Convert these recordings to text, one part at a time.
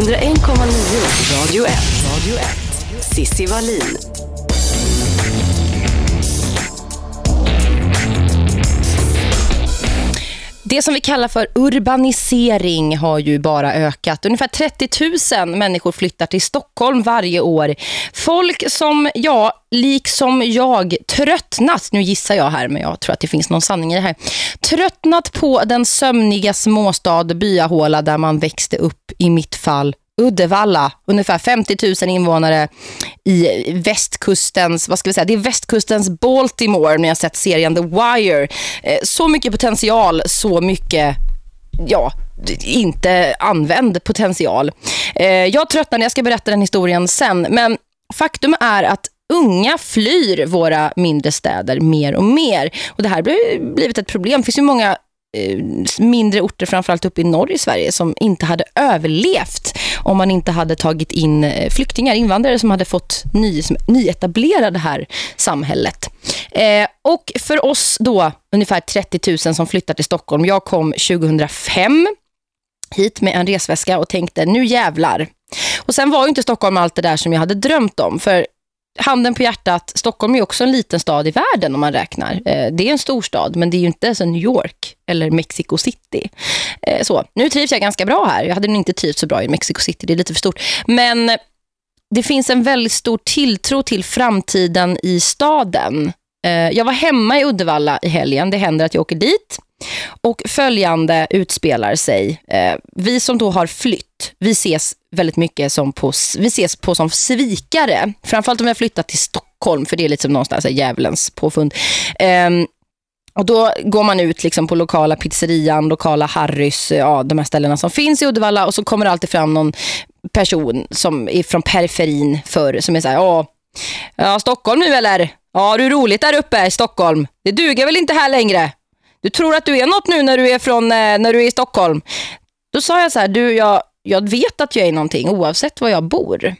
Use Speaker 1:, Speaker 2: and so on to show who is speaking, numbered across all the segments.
Speaker 1: 101,9 Radio 1. Radio 1. Sissi Wallin.
Speaker 2: Det som vi kallar för urbanisering har ju bara ökat. Ungefär 30 000 människor flyttar till Stockholm varje år. Folk som, ja, liksom jag, tröttnat, nu gissar jag här men jag tror att det finns någon sanning i det här, tröttnat på den sömniga småstad Byahåla där man växte upp i mitt fall Uddevalla, ungefär 50 000 invånare i västkustens, vad ska vi säga, det är västkustens Baltimore när jag sett serien The Wire. Eh, så mycket potential, så mycket, ja, inte använd potential. Eh, jag tröttnar när jag ska berätta den historien sen, men faktum är att unga flyr våra mindre städer mer och mer. Och det här har blivit ett problem. Det finns ju många Eh, mindre orter, framförallt uppe i norr i Sverige som inte hade överlevt om man inte hade tagit in eh, flyktingar, invandrare som hade fått ny, nyetablera det här samhället. Eh, och för oss då, ungefär 30 000 som flyttar till Stockholm. Jag kom 2005 hit med en resväska och tänkte, nu jävlar. Och sen var ju inte Stockholm allt det där som jag hade drömt om. För handen på hjärtat, Stockholm är också en liten stad i världen om man räknar. Eh, det är en stor stad, men det är ju inte så New York eller Mexico City. Eh, så, nu trivs jag ganska bra här. Jag hade nog inte trivts så bra i Mexico City, det är lite för stort. Men det finns en väldigt stor tilltro till framtiden i staden. Eh, jag var hemma i Uddevalla i helgen. Det händer att jag åker dit. Och följande utspelar sig. Eh, vi som då har flytt, vi ses väldigt mycket som på, vi ses på som svikare. Framförallt om vi har flyttat till Stockholm, för det är lite som någonstans djävulens påfund. Ehm, och då går man ut liksom på lokala pizzerian, lokala Harrys, eh, ja, de här ställena som finns i Uddevalla och så kommer det alltid fram någon person som är från periferin för som är så här, ja, Stockholm nu eller? Ja, du är roligt där uppe i Stockholm. Det duger väl inte här längre? Du tror att du är något nu när du är från eh, när du är i Stockholm. Då sa jag så här, du jag jag vet att jag är någonting oavsett var jag bor.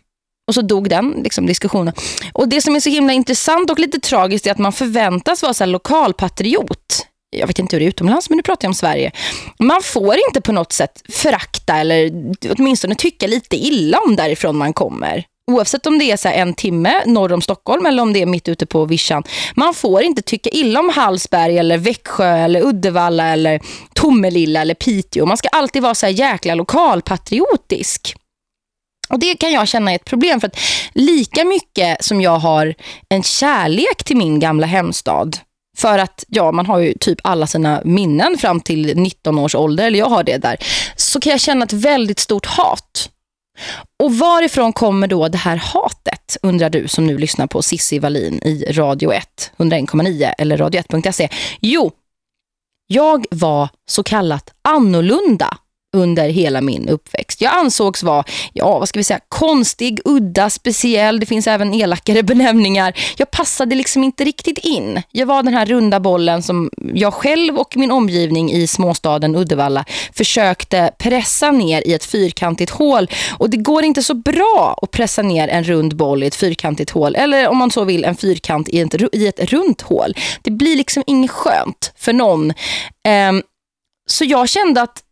Speaker 2: Och så dog den liksom, diskussionen. Och det som är så himla intressant och lite tragiskt är att man förväntas vara så lokalpatriot. Jag vet inte hur det är utomlands, men nu pratar jag om Sverige. Man får inte på något sätt förakta eller åtminstone tycka lite illa om därifrån man kommer. Oavsett om det är så en timme norr om Stockholm eller om det är mitt ute på Vischan. Man får inte tycka illa om Hallsberg eller Växjö eller Uddevalla eller Tomelilla eller Piteå. Man ska alltid vara så här jäkla lokalpatriotisk. Och det kan jag känna är ett problem för att lika mycket som jag har en kärlek till min gamla hemstad för att ja, man har ju typ alla sina minnen fram till 19 års ålder, eller jag har det där, så kan jag känna ett väldigt stort hat och varifrån kommer då det här hatet, undrar du som nu lyssnar på Sissi Wallin i Radio 1, 101,9 eller radio1.se? Jo, jag var så kallat annorlunda under hela min uppväxt. Jag ansågs vara, ja vad ska vi säga, konstig, udda, speciell. Det finns även elakare benämningar. Jag passade liksom inte riktigt in. Jag var den här runda bollen som jag själv och min omgivning i småstaden Uddevalla försökte pressa ner i ett fyrkantigt hål. Och det går inte så bra att pressa ner en rund boll i ett fyrkantigt hål. Eller om man så vill en fyrkant i ett, i ett runt hål. Det blir liksom inget skönt för någon. Um, så jag kände att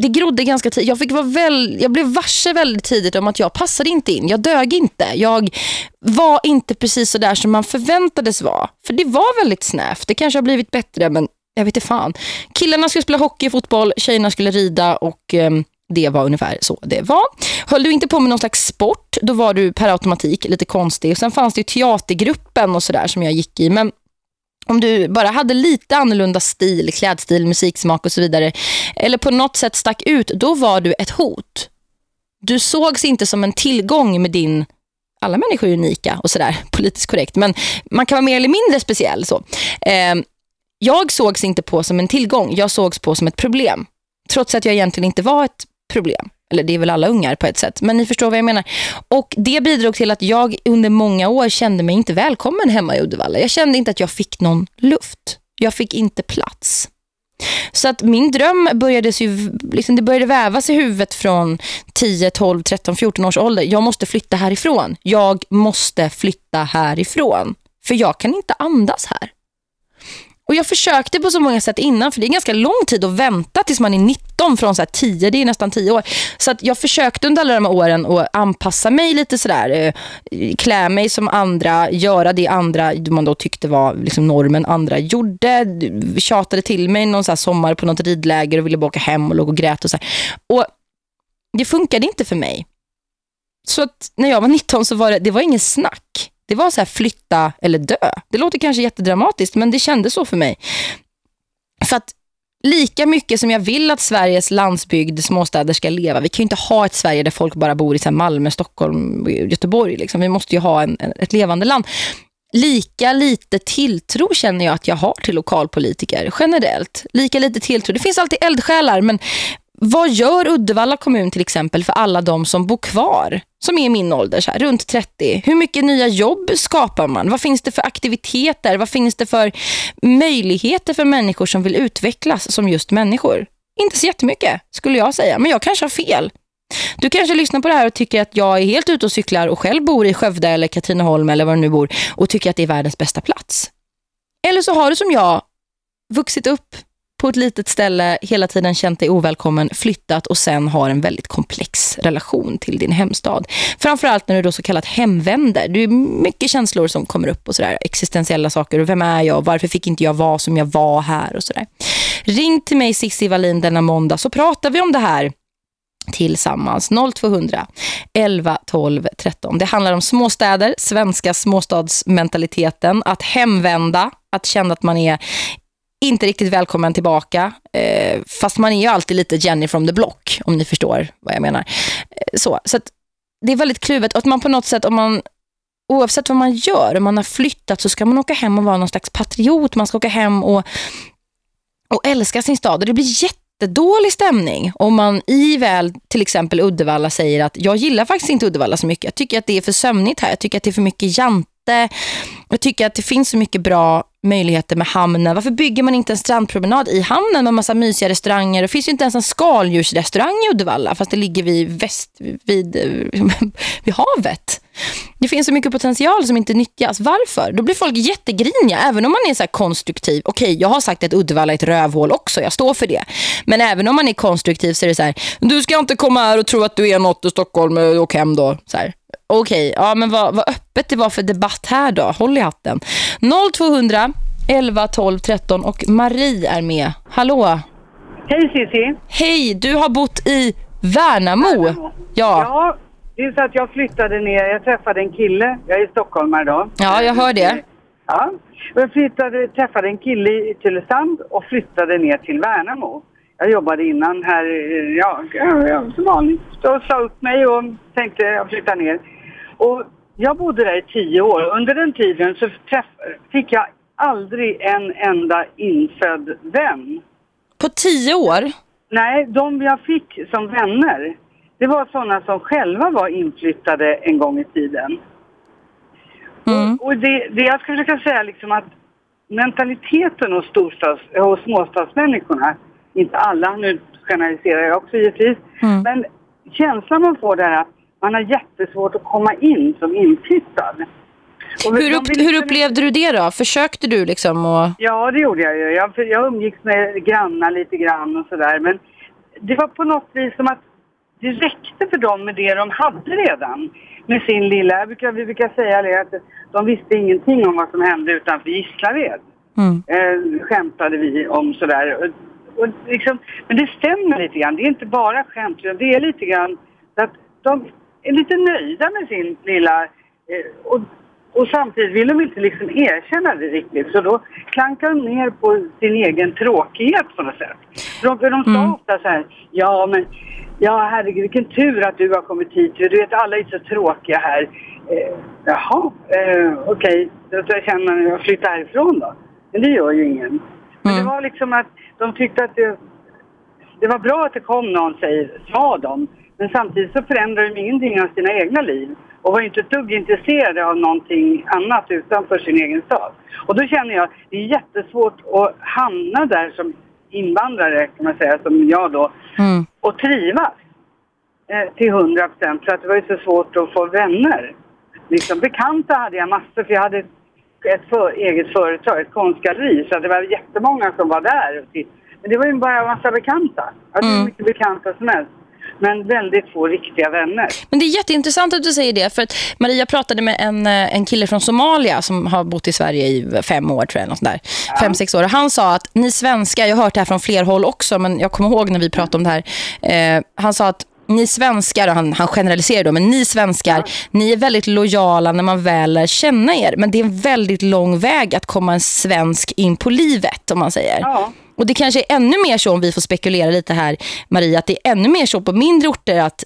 Speaker 2: det grodde ganska tidigt. Jag, fick vara väl, jag blev varse väldigt tidigt om att jag passade inte in. Jag dög inte. Jag var inte precis så där som man förväntades vara. För det var väldigt snävt. Det kanske har blivit bättre men jag vet inte fan. Killarna skulle spela hockey, fotboll, tjejerna skulle rida och eh, det var ungefär så det var. Höll du inte på med någon slags sport, då var du per automatik lite konstig. Och sen fanns det ju teatergruppen och sådär som jag gick i. Men om du bara hade lite annorlunda stil, klädstil, musiksmak och så vidare eller på något sätt stack ut, då var du ett hot. Du sågs inte som en tillgång med din alla människor är unika och sådär, politiskt korrekt, men man kan vara mer eller mindre speciell så. Eh, jag sågs inte på som en tillgång, jag sågs på som ett problem. Trots att jag egentligen inte var ett problem. Eller det är väl alla ungar på ett sätt. Men ni förstår vad jag menar. Och det bidrog till att jag under många år kände mig inte välkommen hemma i Uddevalla. Jag kände inte att jag fick någon luft. Jag fick inte plats. Så att min dröm började, ju, liksom det började vävas i huvudet från 10, 12, 13, 14 års ålder. Jag måste flytta härifrån. Jag måste flytta härifrån. För jag kan inte andas här. Och jag försökte på så många sätt innan för det är ganska lång tid att vänta tills man är 19 från så här 10, det är nästan 10 år. Så att jag försökte under alla de här åren att anpassa mig lite sådär, eh, klä mig som andra, göra det andra man då tyckte var liksom normen andra gjorde. Tjatade till mig någon så sommar på något ridläger och ville bara åka hem och låg och grät och så här. Och det funkade inte för mig. Så att när jag var 19 så var det, det var ingen snack. Det var så här flytta eller dö. Det låter kanske jättedramatiskt men det kändes så för mig. För att lika mycket som jag vill att Sveriges landsbygd, småstäder ska leva. Vi kan ju inte ha ett Sverige där folk bara bor i så Malmö, Stockholm, Göteborg. Liksom. Vi måste ju ha en, ett levande land. Lika lite tilltro känner jag att jag har till lokalpolitiker generellt. Lika lite tilltro. Det finns alltid eldsjälar men vad gör Uddevalla kommun till exempel för alla de som bor kvar? Som är i min ålder, så här, runt 30. Hur mycket nya jobb skapar man? Vad finns det för aktiviteter? Vad finns det för möjligheter för människor som vill utvecklas som just människor? Inte så jättemycket, skulle jag säga. Men jag kanske har fel. Du kanske lyssnar på det här och tycker att jag är helt ute och cyklar och själv bor i Skövde eller Katrineholm eller var du nu bor och tycker att det är världens bästa plats. Eller så har du som jag vuxit upp på ett litet ställe, hela tiden känt dig ovälkommen, flyttat och sen har en väldigt komplex relation till din hemstad. Framförallt när du då så kallat hemvänder. Det är mycket känslor som kommer upp och sådär, existentiella saker. Och vem är jag? Varför fick inte jag vara som jag var här? och sådär. Ring till mig Sissi Wallin denna måndag så pratar vi om det här tillsammans 0200 11 12 13. Det handlar om småstäder, svenska småstadsmentaliteten, att hemvända, att känna att man är inte riktigt välkommen tillbaka. Eh, fast man är ju alltid lite Jenny from the block, om ni förstår vad jag menar. Eh, så så det är väldigt kluvet. Och att man på något sätt, om man, oavsett vad man gör, om man har flyttat så ska man åka hem och vara någon slags patriot. Man ska åka hem och, och älska sin stad. Och det blir jättedålig stämning om man i väl till exempel Uddevalla säger att jag gillar faktiskt inte Uddevalla så mycket. Jag tycker att det är för sömnigt här. Jag tycker att det är för mycket jante. Jag tycker att det finns så mycket bra möjligheter med hamnen. Varför bygger man inte en strandpromenad i hamnen med massa mysiga restauranger? Det finns ju inte ens en skaldjursrestaurang i Uddevalla fast det ligger vid, väst, vid, vid havet. Det finns så mycket potential som inte nyttjas. Varför? Då blir folk jättegriniga även om man är så konstruktiv. Okej, jag har sagt att Uddevalla är ett rövhål också. Jag står för det. Men även om man är konstruktiv så är det så här du ska inte komma här och tro att du är något i Stockholm eh, och hem då. Så här. Okej, ja men vad, vad öppet det var för debatt här då. Håll i hatten. 0200 11 12 13 och Marie är med. Hallå.
Speaker 3: Hej Cissi.
Speaker 2: Hej, du har bott i Värnamo.
Speaker 3: Värnamo. Ja. ja, det är så att jag flyttade ner. Jag träffade en kille. Jag är stockholmare då.
Speaker 2: Ja, jag hör det.
Speaker 3: Ja, jag flyttade, träffade en kille i Tylösand och flyttade ner till Värnamo. Jag jobbade innan här, ja, som vanligt. Jag sa upp mig och tänkte jag flytta ner. Och jag bodde där i tio år. Under den tiden så träff, fick jag aldrig en enda infödd vän.
Speaker 2: På tio år?
Speaker 3: Nej, de jag fick som vänner, det var sådana som själva var inflyttade en gång i tiden. Mm. Och, och det, det, jag skulle försöka säga liksom att mentaliteten hos, storstads, hos småstadsmänniskorna, inte alla, nu generaliserar jag också givetvis, mm. men känslan man får där att man har jättesvårt att komma in som inflyttad.
Speaker 2: Hur, upp, hur upplevde du det då? Försökte du liksom? Och...
Speaker 3: Ja, det gjorde jag ju. Jag, jag umgicks med grannar lite grann och sådär. Men det var på något vis som att det räckte för dem med det de hade redan. Med sin lilla, brukar, vi brukar säga det, att de visste ingenting om vad som hände utanför Gislaved. Mm. Eh, skämtade vi om sådär. Och, och liksom, men det stämmer lite grann. Det är inte bara skämt, det är lite grann att de är lite nöjda med sin lilla... Eh, och, och samtidigt vill de inte liksom erkänna det riktigt. Så då klankar de ner på sin egen tråkighet på något sätt. De, de sa mm. ofta så här, ja men, ja herregud vilken tur att du har kommit hit. Du vet alla är så tråkiga här. Eh, jaha, eh, okej, okay. då känner jag att flytta härifrån då. Men det gör ju ingen. Men mm. det var liksom att de tyckte att det, det var bra att det kom någon, säger, sa de. Men samtidigt så förändrar de ingenting av sina egna liv och var inte ett dugg intresserade av någonting annat utanför sin egen stad. Och då känner jag, det är jättesvårt att hamna där som invandrare kan man säga, som jag då, mm. och trivas eh, till hundra procent. För att det var ju så svårt att få vänner. Liksom bekanta hade jag massor, för jag hade ett för, eget företag, ett konstgalleri. Så det var jättemånga som var där. Men det var ju bara en massa bekanta. Alltså mm. mycket bekanta som helst men väldigt få riktiga vänner.
Speaker 2: Men det är jätteintressant att du säger det för att Maria pratade med en, eh, en kille från Somalia som har bott i Sverige i fem år tror jag, något där. Ja. Fem, sex år. Och han sa att ni svenskar, jag har hört det här från fler håll också men jag kommer ihåg när vi pratade om det här. Eh, han sa att ni svenskar, och han, han generaliserar då, men ni svenskar, ja. ni är väldigt lojala när man väl lär känna er. Men det är en väldigt lång väg att komma en svensk in på livet, om man säger. Ja. Och det kanske är ännu mer så om vi får spekulera lite här, Maria, att det är ännu mer så på mindre orter att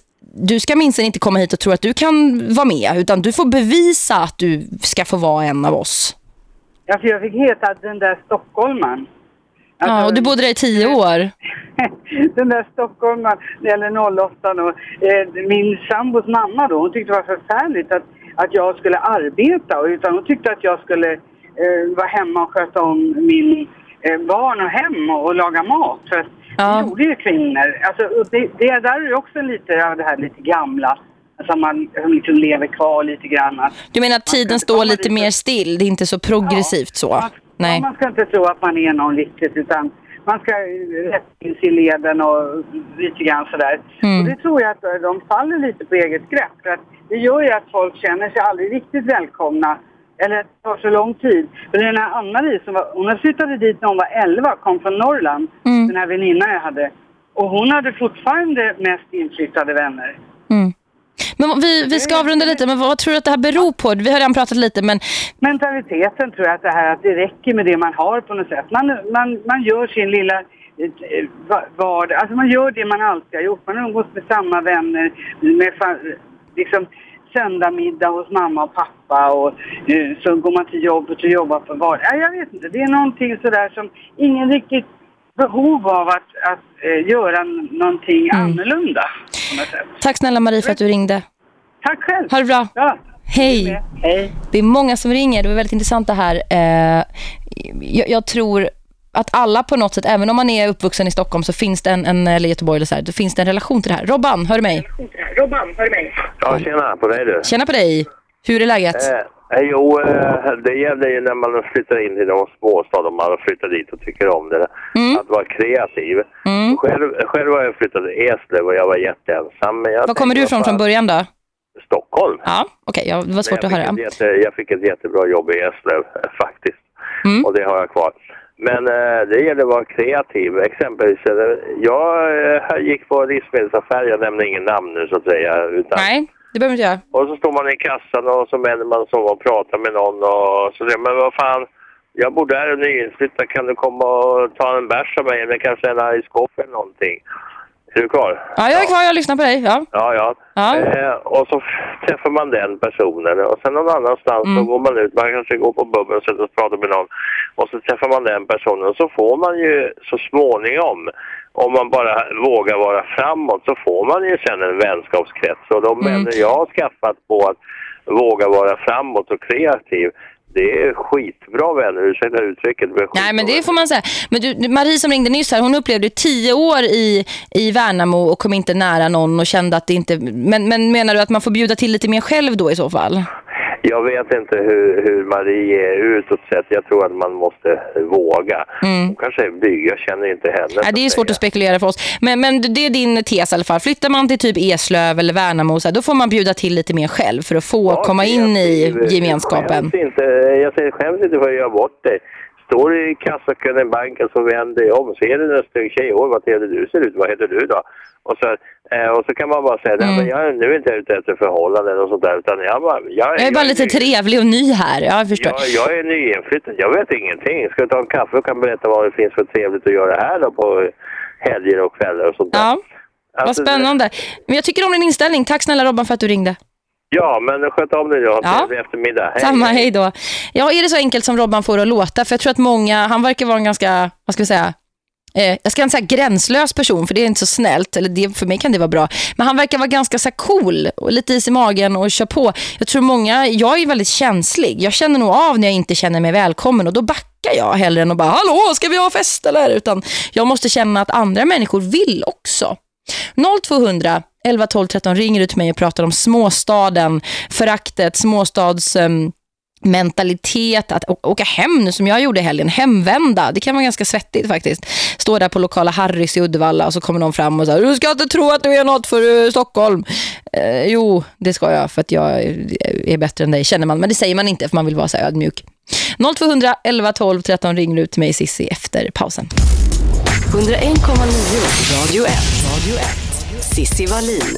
Speaker 2: du ska minst inte komma hit och tro att du kan vara med, utan du får bevisa att du ska få vara en av oss.
Speaker 3: Ja, för jag fick heta den där stockholmaren.
Speaker 2: Alltså, ja, och du bodde där i tio år.
Speaker 3: den där stockholmaren, eller 08 och eh, min sambos mamma då, hon tyckte det var förfärligt att, att jag skulle arbeta, utan hon tyckte att jag skulle eh, vara hemma och sköta om min barn och hem och laga mat. För ja. det gjorde ju kvinnor. Alltså, det, det där är också lite av det här lite gamla. Alltså man liksom lever kvar lite grann.
Speaker 2: Du menar att tiden står lite mer still? Det är inte så progressivt ja, så?
Speaker 3: Man, Nej. man ska inte tro att man är någon riktigt utan man ska rätt in sig i leden och lite grann sådär. Mm. Och det tror jag att de faller lite på eget grepp. För att det gör ju att folk känner sig aldrig riktigt välkomna eller det tar så lång tid. För den här Ann-Marie, som var, hon flyttade dit när hon var 11, kom från Norrland, mm. den här väninnan jag hade. Och hon hade fortfarande mest inflyttade vänner.
Speaker 2: Mm. Men vi, vi ska avrunda lite, men vad tror du att det här beror på? Vi har redan pratat lite, men...
Speaker 3: Mentaliteten tror jag att det här att det räcker med det man har på något sätt. Man, man, man gör sin lilla eh, vardag, alltså man gör det man alltid har gjort. Man umgås med samma vänner, med liksom söndag middag hos mamma och pappa och uh, så går man till jobbet och jobbar för vad. Ja, jag vet inte, det är någonting sådär som ingen riktigt behov av att, att uh, göra någonting mm. annorlunda.
Speaker 2: Tack snälla Marie för att du ringde.
Speaker 3: Tack själv.
Speaker 2: Ha det bra. Ja. Hej.
Speaker 3: Hej.
Speaker 2: Det är många som ringer. Det var väldigt intressant det här. Uh, jag, jag tror att alla på något sätt, även om man är uppvuxen i Stockholm så finns det en, en eller Göteborg eller så här, då finns det en relation till det här. Robban, hör du mig?
Speaker 3: Robban, hör du mig?
Speaker 4: Ja, tjena på dig du.
Speaker 2: Tjena på dig. Hur är läget?
Speaker 4: Eh, eh, jo, eh, det gäller ju när man flyttar in till någon småstad och man flyttar dit och tycker om det. Mm. Att vara kreativ. Mm. Själv, själv har jag flyttat till Eslöv och jag var jätteensam.
Speaker 2: Var kommer du ifrån från början då?
Speaker 4: Stockholm.
Speaker 2: Ja, okej. Okay. Ja, det var svårt att höra.
Speaker 4: Jätte, jag fick ett jättebra jobb i Eslöv faktiskt. Mm. Och det har jag kvar. Men eh, det gäller att vara kreativ. Exempelvis, eh, jag eh, gick på livsmedelsaffär, jag nämner ingen namn nu så att säga. Utan,
Speaker 2: Nej, det behöver inte jag.
Speaker 4: Och så står man i kassan och så vänder man sig och pratar med någon och så säger men vad fan, jag bor där och nyinflyttad, kan du komma och ta en bärs av mig eller kanske en ice coffee eller någonting? Är du kvar?
Speaker 2: Ja, jag är kvar. Jag lyssnar på dig. Ja,
Speaker 4: ja. ja. ja. Eh, och så träffar man den personen och sen någon annanstans mm. så går man ut. Man kanske går på bubbel och sätter och pratar med någon. Och så träffar man den personen och så får man ju så småningom om man bara vågar vara framåt så får man ju sen en vänskapskrets. Och de mm. vänner jag har skaffat på att våga vara framåt och kreativ det är skitbra vänner, ursäkta uttrycket.
Speaker 2: Nej, men det får man säga. Men du, Marie som ringde nyss här, hon upplevde tio år i, i Värnamo och kom inte nära någon och kände att det inte... Men, men menar du att man får bjuda till lite mer själv då i så fall?
Speaker 4: Jag vet inte hur, hur Marie är utåt sett. Jag tror att man måste våga. Mm. Hon kanske är blyg, jag känner inte henne.
Speaker 2: Ja, det är svårt att spekulera för oss. Men, men det är din tes i alla fall. Flyttar man till typ Eslöv eller Värnamo så här, då får man bjuda till lite mer själv för att få ja, komma in i gemenskapen.
Speaker 4: Jag inte, jag skäms inte för att göra bort det står i kassakön i banken så vänder jag om. Ser du en snygg tjej? Oj, vad trevlig du ser ut. Vad heter du då? Och så, eh, och så kan man bara säga, mm. men jag är nu inte ute efter förhållanden och sånt där, utan jag bara... Jag,
Speaker 2: jag är bara jag lite är trevlig och ny här, jag förstår.
Speaker 4: Jag, jag är nyinflyttad, jag vet ingenting. Ska vi ta en kaffe och kan berätta vad det finns för trevligt att göra här då på helger och kvällar och sånt där.
Speaker 2: Ja, alltså, vad spännande. Men jag tycker om din inställning. Tack snälla Robban för att du ringde.
Speaker 4: Ja, men sköt om dig då. Ja. trevlig eftermiddag.
Speaker 2: Hej. Samma, hej då. Ja, är det så enkelt som Robban får att låta? För jag tror att många, han verkar vara en ganska, vad ska vi säga, eh, jag ska inte säga gränslös person för det är inte så snällt eller det, för mig kan det vara bra men han verkar vara ganska så cool och lite is i magen och kör på jag tror många, jag är väldigt känslig jag känner nog av när jag inte känner mig välkommen och då backar jag hellre än att bara hallå ska vi ha fest eller utan jag måste känna att andra människor vill också 0200 11 12 13 ringer du till mig och pratar om småstaden, föraktet, småstads... Um, mentalitet att åka hem nu som jag gjorde i helgen, hemvända. Det kan vara ganska svettigt faktiskt. Stå där på lokala Harrys i Uddevalla och så kommer någon fram och säger du ska inte tro att du är något för eh, Stockholm. Eh, jo, det ska jag för att jag är bättre än dig, känner man. Men det säger man inte för man vill vara så ödmjuk. 0200 11 12 13 ringer ut till mig Sissi efter pausen.
Speaker 1: 101,9 Radio 1. Radio 1. Sissi Wallin.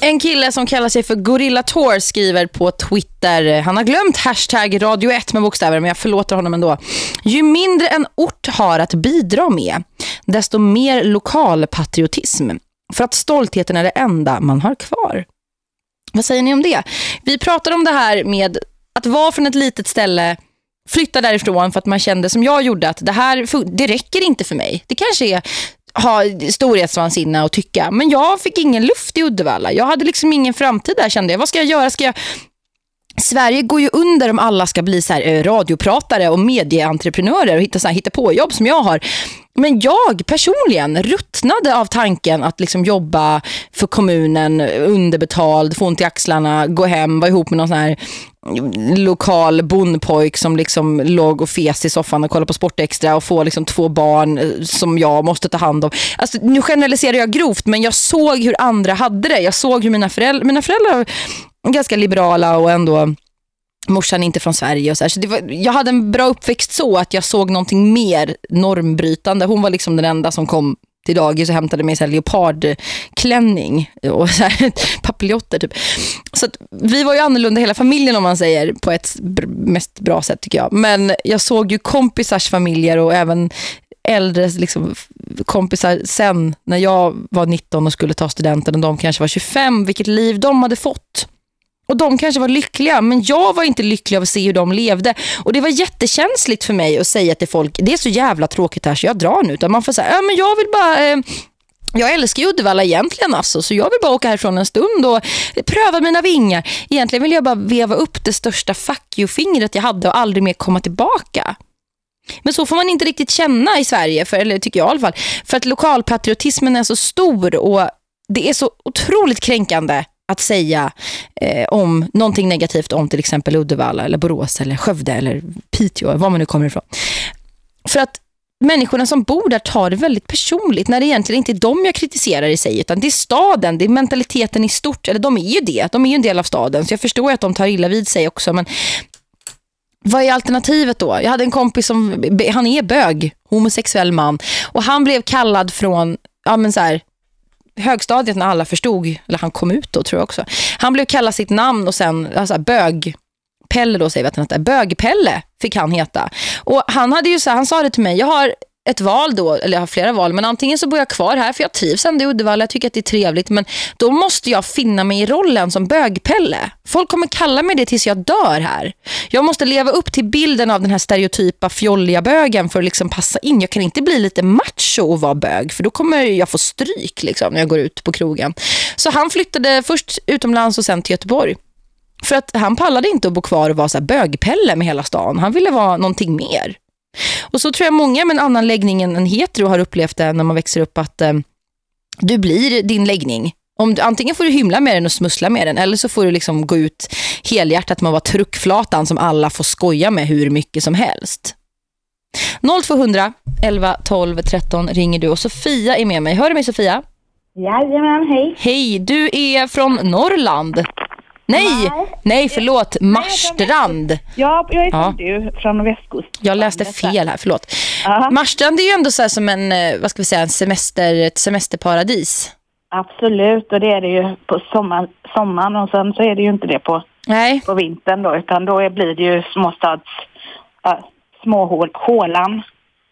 Speaker 2: En kille som kallar sig för Gorilla Tour skriver på Twitter. Han har glömt hashtag Radio 1 med bokstäver men jag förlåter honom ändå. Ju mindre en ort har att bidra med, desto mer lokalpatriotism. För att stoltheten är det enda man har kvar. Vad säger ni om det? Vi pratar om det här med att vara från ett litet ställe flytta därifrån för att man kände som jag gjorde att det här det räcker inte för mig. Det kanske är ha storhetsvansinne och tycka. Men jag fick ingen luft i Uddevalla. Jag hade liksom ingen framtid där kände jag. Vad ska jag göra? Ska jag... Sverige går ju under om alla ska bli så här, eh, radiopratare och medieentreprenörer och hitta, så här, hitta på jobb som jag har. Men jag personligen ruttnade av tanken att liksom jobba för kommunen underbetald, få ont i axlarna, gå hem, vara ihop med någon sån här mm, lokal bondpojk som liksom låg och fes i soffan och kollade på Sportextra och få liksom två barn eh, som jag måste ta hand om. Alltså, nu generaliserar jag grovt men jag såg hur andra hade det. Jag såg hur mina föräldrar, mina föräldrar ganska liberala och ändå morsan inte från Sverige och så, så var, jag hade en bra uppväxt så att jag såg någonting mer normbrytande. Hon var liksom den enda som kom till dagis och hämtade mig en leopardklänning och så här, papiljotter typ. Så att, vi var ju annorlunda hela familjen om man säger på ett mest bra sätt tycker jag. Men jag såg ju kompisars familjer och även äldre liksom, kompisar sen när jag var 19 och skulle ta studenten och de kanske var 25, vilket liv de hade fått. Och de kanske var lyckliga, men jag var inte lycklig av att se hur de levde. Och det var jättekänsligt för mig att säga till folk, det är så jävla tråkigt här så jag drar nu. Utan man får säga, ja men jag vill bara... Eh, jag älskar ju Uddevalla egentligen alltså, så jag vill bara åka härifrån en stund och pröva mina vingar. Egentligen vill jag bara veva upp det största fuck you-fingret jag hade och aldrig mer komma tillbaka. Men så får man inte riktigt känna i Sverige, för, eller tycker jag i alla fall. För att lokalpatriotismen är så stor och det är så otroligt kränkande att säga eh, om någonting negativt om till exempel Uddevalla eller Borås eller Skövde eller Piteå, var man nu kommer ifrån. För att människorna som bor där tar det väldigt personligt när det egentligen inte är dem jag kritiserar i sig utan det är staden, det är mentaliteten i stort eller de är ju det, de är ju en del av staden så jag förstår att de tar illa vid sig också men vad är alternativet då? Jag hade en kompis som, han är bög, homosexuell man och han blev kallad från ja men så här, högstadiet när alla förstod, eller han kom ut då tror jag också. Han blev kallad sitt namn och sen alltså, bög Pelle då säger vi att han heter. Bögpelle fick han heta. Och han hade ju så han sa det till mig. Jag har ett val då, eller jag har flera val, men antingen så bor jag kvar här för jag trivs ändå i Uddevalla, jag tycker att det är trevligt, men då måste jag finna mig i rollen som bögpelle. Folk kommer kalla mig det tills jag dör här. Jag måste leva upp till bilden av den här stereotypa fjolliga bögen för att liksom passa in. Jag kan inte bli lite macho och vara bög, för då kommer jag få stryk liksom, när jag går ut på krogen. Så han flyttade först utomlands och sen till Göteborg. För att han pallade inte att bo kvar och vara så bögpelle med hela stan. Han ville vara någonting mer. Och så tror jag många med en annan läggning än en hetero har upplevt det när man växer upp att eh, du blir din läggning. Om du, antingen får du hymla med den och smussla med den eller så får du liksom gå ut helhjärtat med att vara truckflatan som alla får skoja med hur mycket som helst. 0200 11 12 13 ringer du och Sofia är med mig. Hör du mig Sofia?
Speaker 5: Jajamän, hej.
Speaker 2: Hej, du är från Norrland. Nej, nej, nej förlåt. Marstrand.
Speaker 5: Ja, jag är ja. du från västkusten.
Speaker 2: Jag läste fel här, förlåt. Aha. Marstrand är ju ändå så som en, eh, vad ska vi säga, en semester, ett semesterparadis.
Speaker 5: Absolut, och det är det ju på sommar, sommaren och sen så är det ju inte det på, nej. på vintern då, utan då blir det ju småstads, äh, småhålan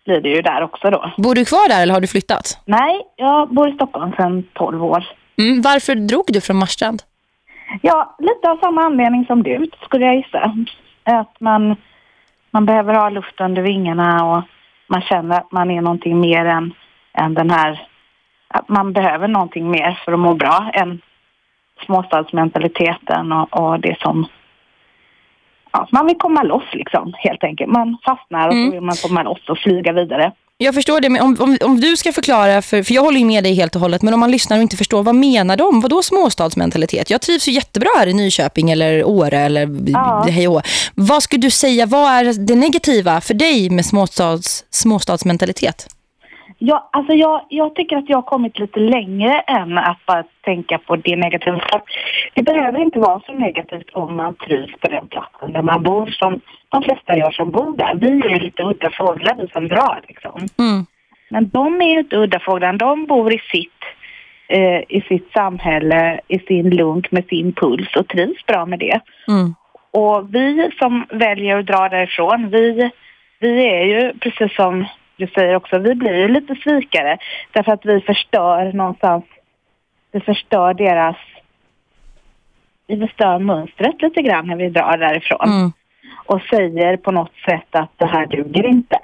Speaker 5: blir det ju där också då.
Speaker 2: Bor du kvar där eller har du flyttat?
Speaker 5: Nej, jag bor i Stockholm sedan 12 år.
Speaker 2: Mm, varför drog du från Marstrand?
Speaker 5: Ja, lite av samma anledning som du skulle jag gissa. Att man, man behöver ha luft under vingarna och man känner att man är någonting mer än, än den här... Att man behöver någonting mer för att må bra än småstadsmentaliteten och, och det som... Ja, man vill komma loss liksom, helt enkelt. Man fastnar och mm. så vill man komma loss och flyga vidare.
Speaker 2: Jag förstår det. Men om, om, om du ska förklara, för, för jag håller ju med dig helt och hållet, men om man lyssnar och inte förstår, vad menar de? Vad då småstadsmentalitet? Jag trivs ju jättebra här i Nyköping eller Åre eller
Speaker 5: Ja.
Speaker 2: hej och. Vad skulle du säga, vad är det negativa för dig med småstads, småstadsmentalitet?
Speaker 5: Ja, alltså jag, jag tycker att jag har kommit lite längre än att bara tänka på det negativa. Det behöver inte vara så negativt om man trivs på den platsen där man bor som de flesta gör som bor där. Vi är lite udda fåglar vi som drar liksom.
Speaker 2: Mm.
Speaker 5: Men de är ju inte udda fåglar, de bor i sitt, eh, i sitt samhälle, i sin lunk med sin puls och trivs bra med det.
Speaker 2: Mm.
Speaker 5: Och vi som väljer att dra därifrån, vi, vi är ju precis som du säger också, vi blir ju lite svikare därför att vi förstör någonstans, vi förstör deras, vi förstör mönstret lite grann när vi drar därifrån
Speaker 2: Mm.
Speaker 5: Och säger på något sätt att det här duger inte.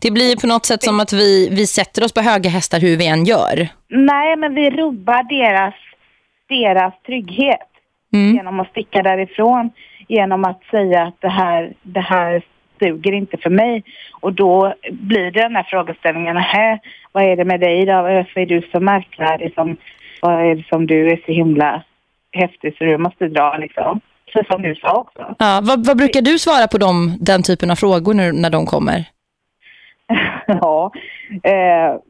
Speaker 2: Det blir på något sätt som att vi, vi sätter oss på höga hästar hur vi än gör.
Speaker 5: Nej, men vi rubbar deras, deras trygghet
Speaker 2: Mm.
Speaker 5: genom att sticka därifrån, genom att säga att det här, det här duger inte för mig. Och då blir det den här frågeställningen, "Nähä, vad är det med dig då? Varför är du så märkvärdig? Som, vad är det som du är så himla häftig så du måste dra liksom? Så som du sa också.
Speaker 2: Ja, vad, vad brukar du svara på dem, den typen av frågor när, när de kommer?
Speaker 5: ja. Eh,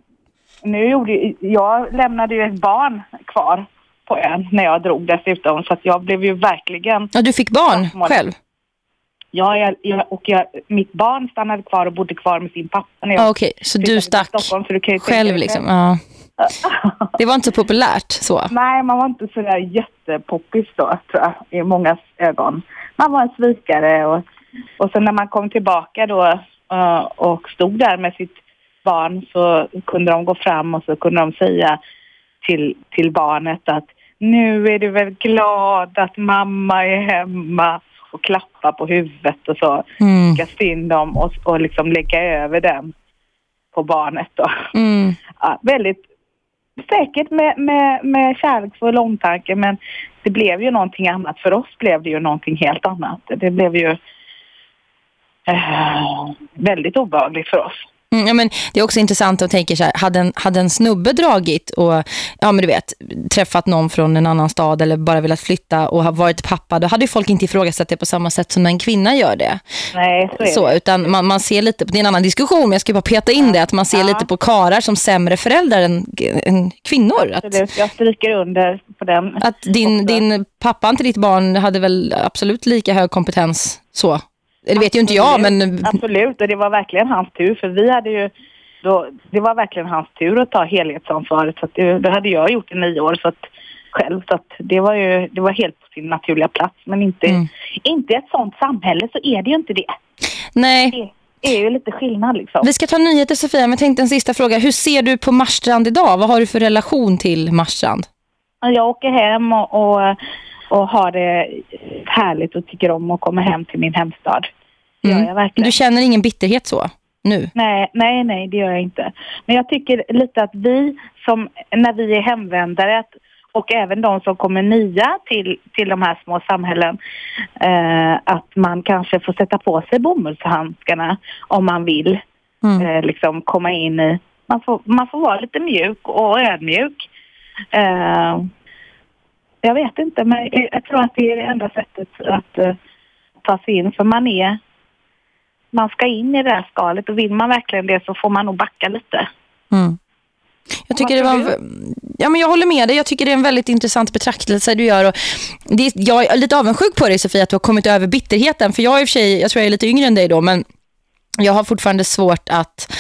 Speaker 5: nu gjorde jag lämnade ju ett barn kvar på ön när jag drog dessutom så att jag blev ju verkligen
Speaker 2: Ja, du fick barn själv?
Speaker 5: Ja, jag, jag, och jag, mitt barn stannade kvar och bodde kvar med sin pappa när jag
Speaker 2: Ja, okej. Så
Speaker 5: flyttade
Speaker 2: du stack
Speaker 5: Stockholm, så du
Speaker 2: själv liksom? Ja. Det var inte så populärt så.
Speaker 5: Nej, man var inte så där jättepoppis då, tror jag, i många ögon. Man var en svikare och, och sen när man kom tillbaka då eh, och stod där med sitt barn så kunde de gå fram och så kunde de säga till, till barnet att nu är du väl glad att mamma är hemma och klappa på huvudet och så.
Speaker 2: Mm.
Speaker 5: Tycka synd om och, och liksom lägga över den på barnet då.
Speaker 2: Mm.
Speaker 5: Ja, väldigt säkert med, med, med kärleksfull omtanke men det blev ju någonting annat. För oss blev det ju någonting helt annat. Det blev ju eh, väldigt obehagligt för oss.
Speaker 2: Mm, ja, men det är också intressant att tänka så här, hade en, hade en snubbe dragit och ja men du vet, träffat någon från en annan stad eller bara velat flytta och har varit pappa, då hade ju folk inte ifrågasatt det på samma sätt som när en kvinna gör det.
Speaker 5: Nej, så är
Speaker 2: Så,
Speaker 5: det.
Speaker 2: utan man, man ser lite, det är en annan diskussion men jag ska bara peta in det, att man ser
Speaker 5: Ja.
Speaker 2: lite på karar som sämre föräldrar än, än kvinnor. Att,
Speaker 5: Absolut. Jag stryker under på den.
Speaker 2: att din,
Speaker 5: också.
Speaker 2: din pappan till ditt barn hade väl absolut lika hög kompetens så. Det vet ju inte jag men
Speaker 5: Absolut, och det var verkligen hans tur för vi hade ju då, det var verkligen hans tur att ta helhetsansvaret så det, det hade jag gjort i nio år så att, själv så det var ju det var helt på sin naturliga plats men inte,
Speaker 2: Mm.
Speaker 5: inte ett sånt samhälle så är det ju inte det.
Speaker 2: nej.
Speaker 5: Det är ju lite skillnad liksom.
Speaker 2: Vi ska ta nyheter Sofia, men jag tänkte en sista fråga. Hur ser du på Marstrand idag? Vad har du för relation till Marstrand?
Speaker 5: Jag åker hem och, och, och har det härligt och tycker om att komma hem till min hemstad. Det gör jag verkligen.
Speaker 2: Du känner ingen bitterhet så nu?
Speaker 5: Nej, nej, nej, det gör jag inte. Men jag tycker lite att vi som, när vi är hemvändare och även de som kommer nya till, till de här små samhällen, eh, att man kanske får sätta på sig bomullshandskarna om man vill
Speaker 2: Mm.
Speaker 5: eh, liksom komma in i, man får, man får vara lite mjuk och ödmjuk. Eh, jag vet inte, men jag, jag tror att det är det enda sättet att eh, ta sig in, för man är man ska in i det här skalet och vill man verkligen det så får man nog backa lite.
Speaker 2: Mm. Jag tycker det var en, ja men jag håller med dig. Jag tycker det är en väldigt intressant betraktelse du gör och det, är- jag är lite avundsjuk på dig Sofia att du har kommit över bitterheten för jag är i och för sig, jag tror jag är lite yngre än dig då men jag har fortfarande svårt att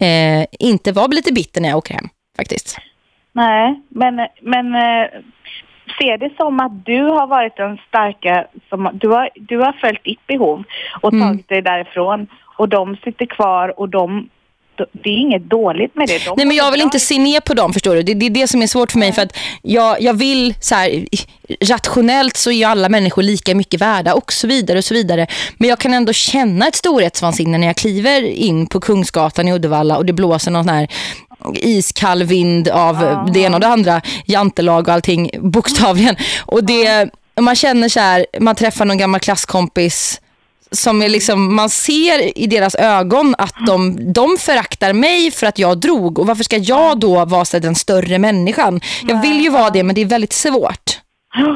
Speaker 2: eh, inte vara lite bitter när jag åker hem faktiskt.
Speaker 5: Nej, men, men eh, se det som att du har varit den starka, som, du, har, du har följt ditt behov och
Speaker 2: Mm.
Speaker 5: tagit dig därifrån och de sitter kvar och de, det är inget dåligt med det. De
Speaker 2: Nej men jag vill inte se ner på dem förstår du. Det, det är det som är svårt för mig för att jag, jag vill så här rationellt så är ju alla människor lika mycket värda och så vidare och så vidare. Men jag kan ändå känna ett storhetsvansinne när jag kliver in på Kungsgatan i Uddevalla och det blåser någon sån här iskall vind av det ena och det andra jantelag och allting bokstavligen och det man känner så här man träffar någon gammal klasskompis som är liksom, man ser i deras ögon att de, de föraktar mig för att jag drog. Och varför ska jag då vara så den större människan? Jag vill ju vara det men det är väldigt svårt.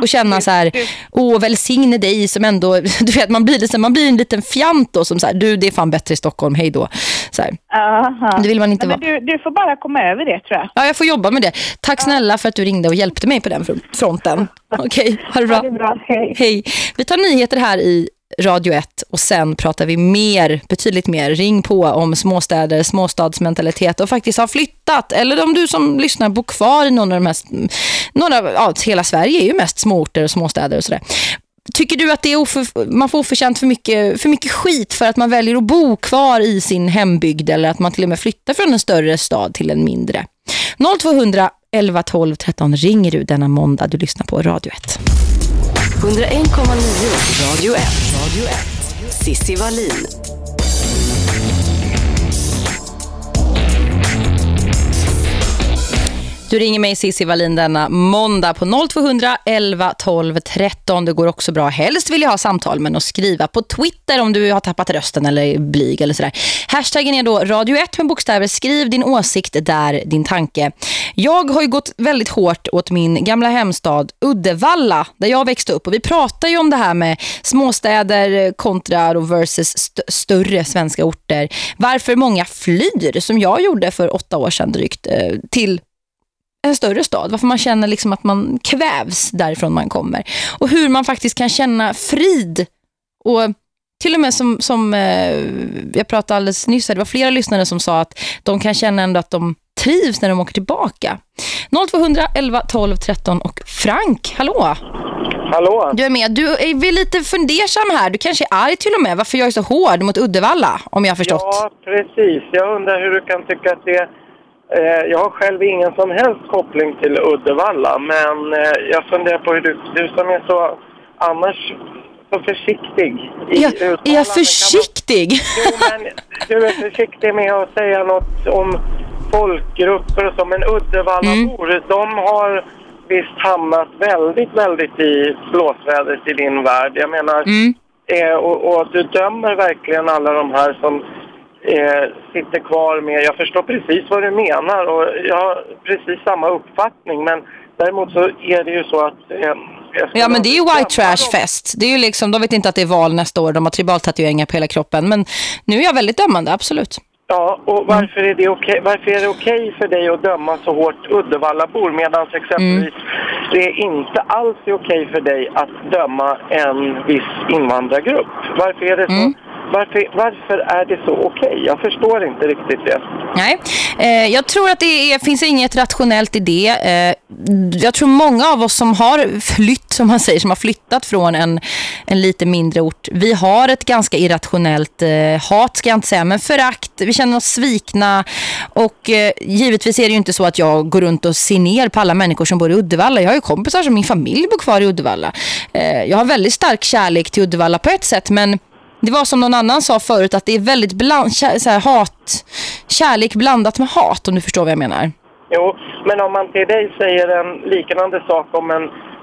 Speaker 2: Och känna så här, åh välsigne dig som ändå, du vet man blir, liksom, man blir en liten fjant då som så här, du det är fan bättre i Stockholm, hej då. Så här.
Speaker 5: Aha.
Speaker 2: Det vill man inte vara.
Speaker 5: du, du får bara komma över det tror jag.
Speaker 2: Ja, jag får jobba med det. Tack snälla för att du ringde och hjälpte mig på den fr- fronten. Okej, ha det bra.
Speaker 5: Ha det bra, hej.
Speaker 2: Hej. Vi tar nyheter här i Radio 1 och sen pratar vi mer, betydligt mer. Ring på om småstäder, småstadsmentalitet och faktiskt har flyttat. Eller om du som lyssnar bor kvar i någon av de här... Några, ja, hela Sverige är ju mest småorter och småstäder och sådär. Tycker du att det är oför, man får oförtjänt för mycket, för mycket skit för att man väljer att bo kvar i sin hembygd eller att man till och med flyttar från en större stad till en mindre? 0200 11 12 13 ringer du denna måndag. Du lyssnar på Radio 1.
Speaker 1: 101,9 Radio 1. Radio 1. Sissi Wallin.
Speaker 2: Du ringer mig Cissi Wallin denna måndag på 0200 11 12 13. Det går också bra. Helst vill jag ha samtal men att skriva på Twitter om du har tappat rösten eller är blyg eller sådär. Hashtaggen är då Radio 1 med bokstäver. Skriv din åsikt där, din tanke. Jag har ju gått väldigt hårt åt min gamla hemstad Uddevalla där jag växte upp. Och vi pratar ju om det här med småstäder kontra och versus st större svenska orter. Varför många flyr som jag gjorde för åtta år sedan drygt eh, till en större stad. Varför man känner liksom att man kvävs därifrån man kommer. Och hur man faktiskt kan känna frid. Och till och med som, som eh, jag pratade alldeles nyss, det var flera lyssnare som sa att de kan känna ändå att de trivs när de åker tillbaka. 0200 11 12 13 och Frank, hallå!
Speaker 6: Hallå?
Speaker 2: Du är med. Du är lite fundersam här. Du kanske är arg till och med. Varför jag är så hård mot Uddevalla, om jag har förstått.
Speaker 6: Ja, precis. Jag undrar hur du kan tycka att det... Eh, jag har själv ingen som helst koppling till Uddevalla, men eh, jag funderar på hur du, du som är så annars så försiktig i
Speaker 2: Ja, är jag försiktig?
Speaker 6: Man, jo, men du är försiktig med att säga något om folkgrupper och så, men Uddevallabor,
Speaker 2: Mm.
Speaker 6: de har visst hamnat väldigt, väldigt i blåsvädret i din värld. Jag menar,
Speaker 2: Mm.
Speaker 6: Eh, och, och du dömer verkligen alla de här som eh, sitter kvar med... Jag förstår precis vad du menar och jag har precis samma uppfattning. Men däremot så är det ju så att... Eh,
Speaker 2: Ja, men det är ju white trash
Speaker 6: dem.
Speaker 2: fest. Det är ju liksom, de vet inte att det är val nästa år. De har tribaltatueringar på hela kroppen. Men nu är jag väldigt dömande, absolut.
Speaker 6: Ja, och varför är det okej, varför är det okej för dig att döma så hårt Uddevallabor medan exempelvis det inte alls är okej för dig att döma en viss invandrargrupp? Varför är det så? Varför, varför är det så okej? Jag förstår inte riktigt det.
Speaker 2: Nej, eh, jag tror att det är, finns inget rationellt i det. Eh, jag tror många av oss som har flytt, som man säger, som har flyttat från en, en lite mindre ort. Vi har ett ganska irrationellt eh, hat, ska jag inte säga, men förakt. Vi känner oss svikna och eh, givetvis är det ju inte så att jag går runt och ser ner på alla människor som bor i Uddevalla. Jag har ju kompisar som min familj bor kvar i Uddevalla. Eh, jag har väldigt stark kärlek till Uddevalla på ett sätt, men det var som någon annan sa förut att det är väldigt bland, så här, hat, kärlek blandat med hat om du förstår vad jag menar.
Speaker 6: Jo, men om man till dig säger en liknande sak om en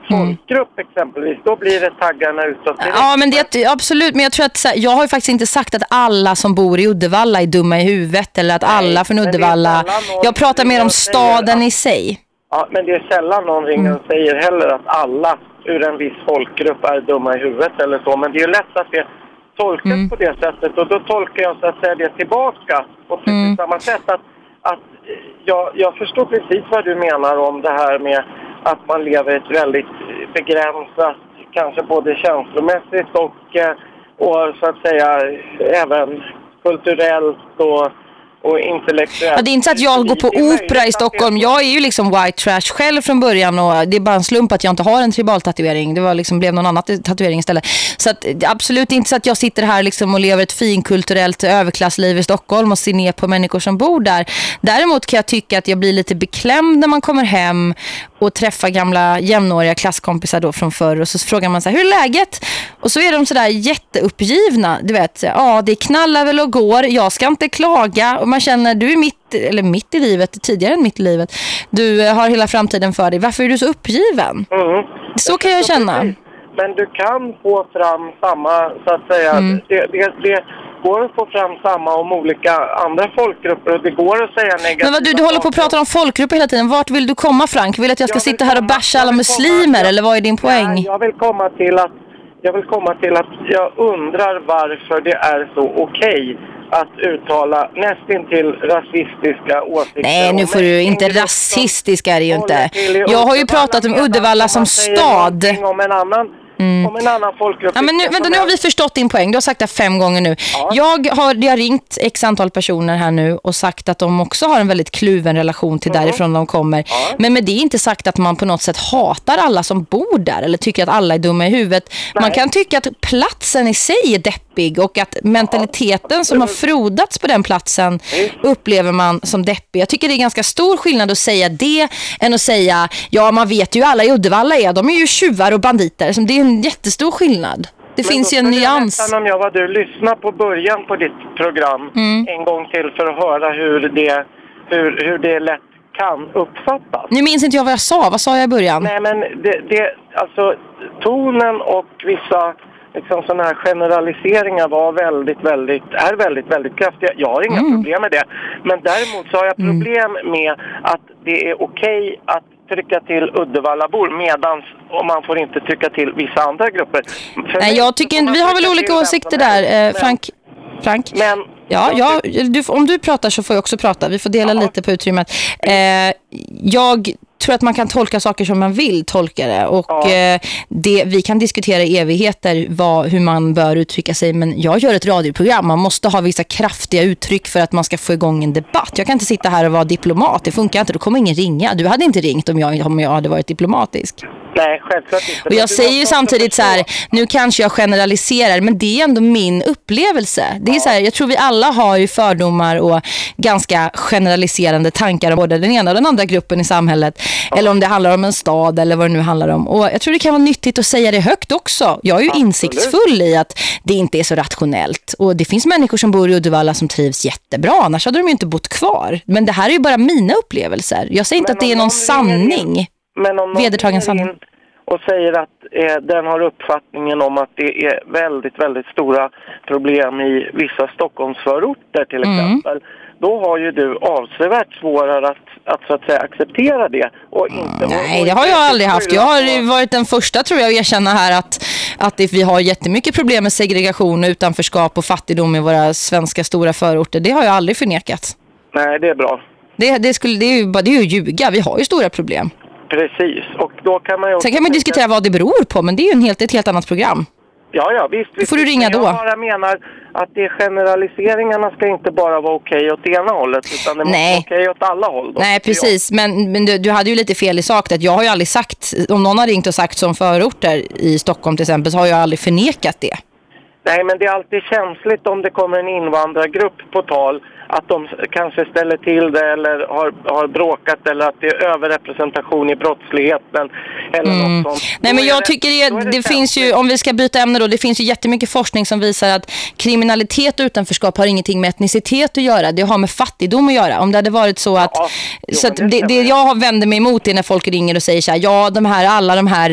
Speaker 6: folkgrupp exempelvis, då blir det taggarna utåt direkt.
Speaker 2: Ja, men det är absolut. Men jag tror att här, jag har ju faktiskt inte sagt att alla som bor i Uddevalla är dumma i huvudet eller att alla från Uddevalla. Jag pratar mer om staden
Speaker 6: att-
Speaker 2: i sig.
Speaker 6: Ja, men det är sällan någon ringer och säger heller att alla ur en viss folkgrupp är dumma i huvudet eller så. Men det är ju lätt att det tolkas på det sättet. Och då tolkar jag så att säga det tillbaka. På precis samma sätt. Att, att eh, jag, jag förstår precis vad du menar om det här med att man lever ett väldigt begränsat, kanske både känslomässigt och, eh, och så att säga även kulturellt och, och intellektuellt.
Speaker 2: Ja, det är inte så att jag går på opera i Stockholm. Jag är ju liksom white trash själv från början och det är bara en slump att jag inte har en tribaltatuering. Det var liksom, blev någon annan tatuering istället. Så att, absolut inte så att jag sitter här liksom och lever ett finkulturellt överklassliv i Stockholm och ser ner på människor som bor där. Däremot kan jag tycka att jag blir lite beklämd när man kommer hem och träffar gamla jämnåriga klasskompisar då från förr och så frågar man så här, hur är läget? Och så är de så där jätteuppgivna. Du vet, ja det knallar väl och går, jag ska inte klaga. Och man känner, du är mitt, eller mitt i livet, tidigare än mitt i livet. Du eh, har hela framtiden för dig. Varför är du så uppgiven?
Speaker 6: Mm.
Speaker 2: Så kan jag känna.
Speaker 6: Men du kan få fram samma, så att säga,
Speaker 2: Mm.
Speaker 6: det, det, det går att få fram samma om olika andra folkgrupper och det går att säga negativa
Speaker 2: Men vad du, du håller på att prata om folkgrupper hela tiden. Vart vill du komma Frank? Vill du att jag ska
Speaker 6: Jag
Speaker 2: sitta här och basha alla muslimer
Speaker 6: komma-
Speaker 2: eller vad är din poäng?
Speaker 6: Nej, jag vill komma till att jag vill komma till att jag undrar varför det är så okej att uttala nästintill rasistiska åsikter.
Speaker 2: Nej, nu får du inte rasistiska är det ju inte. Jag har ju pratat om Uddevalla som stad.
Speaker 6: Om en annan, om en annan folkgrupp.
Speaker 2: Ja, men nu, vänta, nu har vi förstått din poäng. Du har sagt det fem gånger nu. Jag har, jag har ringt x antal personer här nu och sagt att de också har en väldigt kluven relation till därifrån de kommer. Men med det är inte sagt att man på något sätt hatar alla som bor där eller tycker att alla är dumma i huvudet. Man
Speaker 6: Nej.
Speaker 2: kan tycka att platsen i sig är deppig och att mentaliteten som har frodats på den platsen upplever man som deppig. Jag tycker det är ganska stor skillnad att säga det än att säga ja man vet ju alla i Uddevalla är, de är ju tjuvar och banditer. Det är en jättestor skillnad. Det
Speaker 6: Men
Speaker 2: finns ju en
Speaker 6: jag
Speaker 2: nyans.
Speaker 6: nästan om jag var du lyssna på början på ditt program
Speaker 2: Mm.
Speaker 6: en gång till för att höra hur det, hur, hur det lätt kan uppfattas.
Speaker 2: Nu minns inte jag vad jag sa. Vad sa jag i början?
Speaker 6: Nej, men det, det, alltså tonen och vissa liksom sådana här generaliseringar var väldigt, väldigt, är väldigt, väldigt kraftiga. Jag har inga
Speaker 2: Mm.
Speaker 6: problem med det. Men däremot så har jag problem med att det är okej att trycka till Uddevallabor medans och man får inte trycka till vissa andra grupper. För
Speaker 2: Nej, jag tycker inte, vi har väl olika åsikter där.
Speaker 6: helst.
Speaker 2: Eh,
Speaker 6: Men-
Speaker 2: Frank, Frank?
Speaker 6: Men
Speaker 2: Ja,
Speaker 6: jag
Speaker 2: ja du, om du pratar så får jag också prata. Vi får dela
Speaker 6: Ja.
Speaker 2: lite på utrymmet. Eh, jag tror att man kan tolka saker som man vill tolka det. Och
Speaker 6: Ja.
Speaker 2: eh, det, vi kan diskutera i evigheter vad, hur man bör uttrycka sig. Men jag gör ett radioprogram. Man måste ha vissa kraftiga uttryck för att man ska få igång en debatt. Jag kan inte sitta här och vara diplomat. Det funkar inte. Då kommer ingen ringa. Du hade inte ringt om jag, om jag hade varit diplomatisk.
Speaker 6: Nej, självklart inte.
Speaker 2: Och jag säger ju samtidigt så här, nu kanske jag generaliserar, men det är ändå min upplevelse. Det är så här, jag tror vi alla har ju fördomar och ganska generaliserande tankar om både den ena och den andra gruppen i samhället. Eller om det handlar om en stad eller vad det nu handlar om. Och jag tror det kan vara nyttigt att säga det högt också. Jag är ju
Speaker 6: Absolut.
Speaker 2: insiktsfull i att det inte är så rationellt. Och det finns människor som bor i Uddevalla som trivs jättebra, annars hade de ju inte bott kvar. Men det här är ju bara mina upplevelser. Jag säger inte
Speaker 6: Men
Speaker 2: att det är någon
Speaker 6: in-
Speaker 2: sanning.
Speaker 6: Men om
Speaker 2: Vedertagen sanning.
Speaker 6: in och säger att eh, den har uppfattningen om att det är väldigt, väldigt stora problem i vissa Stockholmsförorter till
Speaker 2: Mm.
Speaker 6: exempel. Då har ju du avsevärt svårare att, att så att säga acceptera det. Och inte, och-
Speaker 2: Nej,
Speaker 6: och
Speaker 2: det har jag aldrig haft. Jag har varit den första tror jag att erkänna här att, att vi har jättemycket problem med segregation, utanförskap och fattigdom i våra svenska stora förorter. Det har jag aldrig förnekat.
Speaker 6: Nej, det är bra.
Speaker 2: Det, det, skulle, det, är ju, det är ju ljuga. Vi har ju stora problem.
Speaker 6: Precis. Och då kan man
Speaker 2: Sen kan man diskutera vad det beror på, men det är ju en helt, ett helt annat program.
Speaker 6: Ja, ja, visst. visst
Speaker 2: får du ringa då.
Speaker 6: Jag bara menar att det generaliseringarna ska inte bara vara okej åt ena hållet utan det måste
Speaker 2: Nej.
Speaker 6: vara okej åt alla håll. Då,
Speaker 2: Nej, precis. Men, men du, du hade ju lite fel i sak. Att jag har ju aldrig sagt, om någon har ringt och sagt som förorter i Stockholm till exempel, så har jag aldrig förnekat det.
Speaker 6: Nej, men det är alltid känsligt om det kommer en invandrargrupp på tal att de kanske ställer till det eller har, har bråkat eller att det är överrepresentation i brottsligheten eller något sånt.
Speaker 2: Mm. Nej,
Speaker 6: Då
Speaker 2: men jag
Speaker 6: det-
Speaker 2: tycker
Speaker 6: då
Speaker 2: det,
Speaker 6: är
Speaker 2: det, finns ju, om vi ska byta ämne då, det finns ju jättemycket forskning som visar att kriminalitet och utanförskap har ingenting med etnicitet att göra. Det har med fattigdom att göra. Om det hade varit så att,
Speaker 6: Ja, jo,
Speaker 2: så att
Speaker 6: det
Speaker 2: det, det jag vänder mig emot är när folk ringer och säger så här, ja de här, alla de här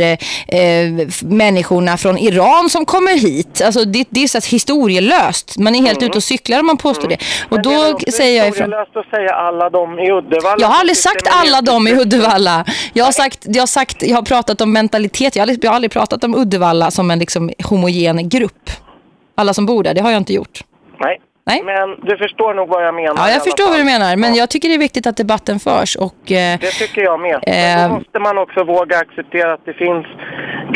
Speaker 2: eh, eh, människorna från Iran som kommer hit, alltså det, det är så att historielöst. Man är helt ute och cyklar om man påstår det. Och
Speaker 6: Mm. Det är
Speaker 2: säger jag ifrån.
Speaker 6: historielöst att säga alla de i Uddevalla.
Speaker 2: Jag har aldrig sagt alla dem i. Uddevalla. Jag har, sagt, jag, har sagt, jag har pratat om mentalitet. Jag har, aldrig, jag har aldrig pratat om Uddevalla som en liksom homogen grupp. Alla som bor där, det har jag inte gjort.
Speaker 6: Nej.
Speaker 2: Nej.
Speaker 6: Men du förstår nog vad jag menar.
Speaker 2: Ja, jag förstår vad du menar. Men
Speaker 6: Ja,
Speaker 2: jag tycker det är viktigt att debatten förs. Och, eh,
Speaker 6: Det tycker jag med.
Speaker 2: Eh,
Speaker 6: Men då måste man också våga acceptera att det finns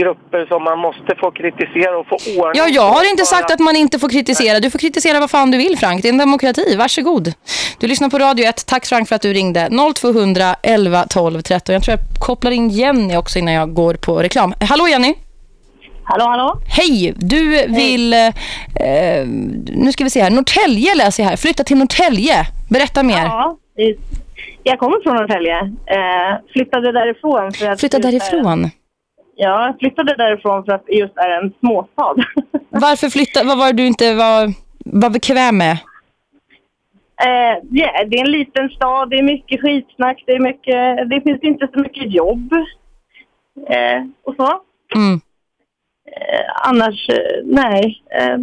Speaker 6: grupper som man måste få kritisera och få ordning
Speaker 2: ja, jag har inte sagt att man inte får kritisera. Du får kritisera vad fan du vill, Frank. Det är en demokrati. Varsågod. Du lyssnar på Radio 1. Tack, Frank, för att du ringde. 0200 11 12 13. Jag tror jag kopplar in Jenny också innan jag går på reklam. Hallå, Jenny.
Speaker 5: Hallå, hallå?
Speaker 2: Hej, du vill, eh, nu ska vi se här, Norrtälje läser jag här. Flytta till Norrtälje. Berätta mer.
Speaker 7: Ja, jag kommer från Norrtälje. Eh, flyttade därifrån för att...
Speaker 2: Flytta
Speaker 7: just är-
Speaker 2: därifrån.
Speaker 7: Ja, jag flyttade därifrån för att just är en småstad.
Speaker 2: Varför flytta? Vad var det du inte var, var bekväm med?
Speaker 7: eh, ja, det är en liten stad, det är mycket skitsnack, det, är mycket, det finns inte så mycket jobb. Eh, och så.
Speaker 2: Mm.
Speaker 7: Eh, annars, eh, nej. Eh,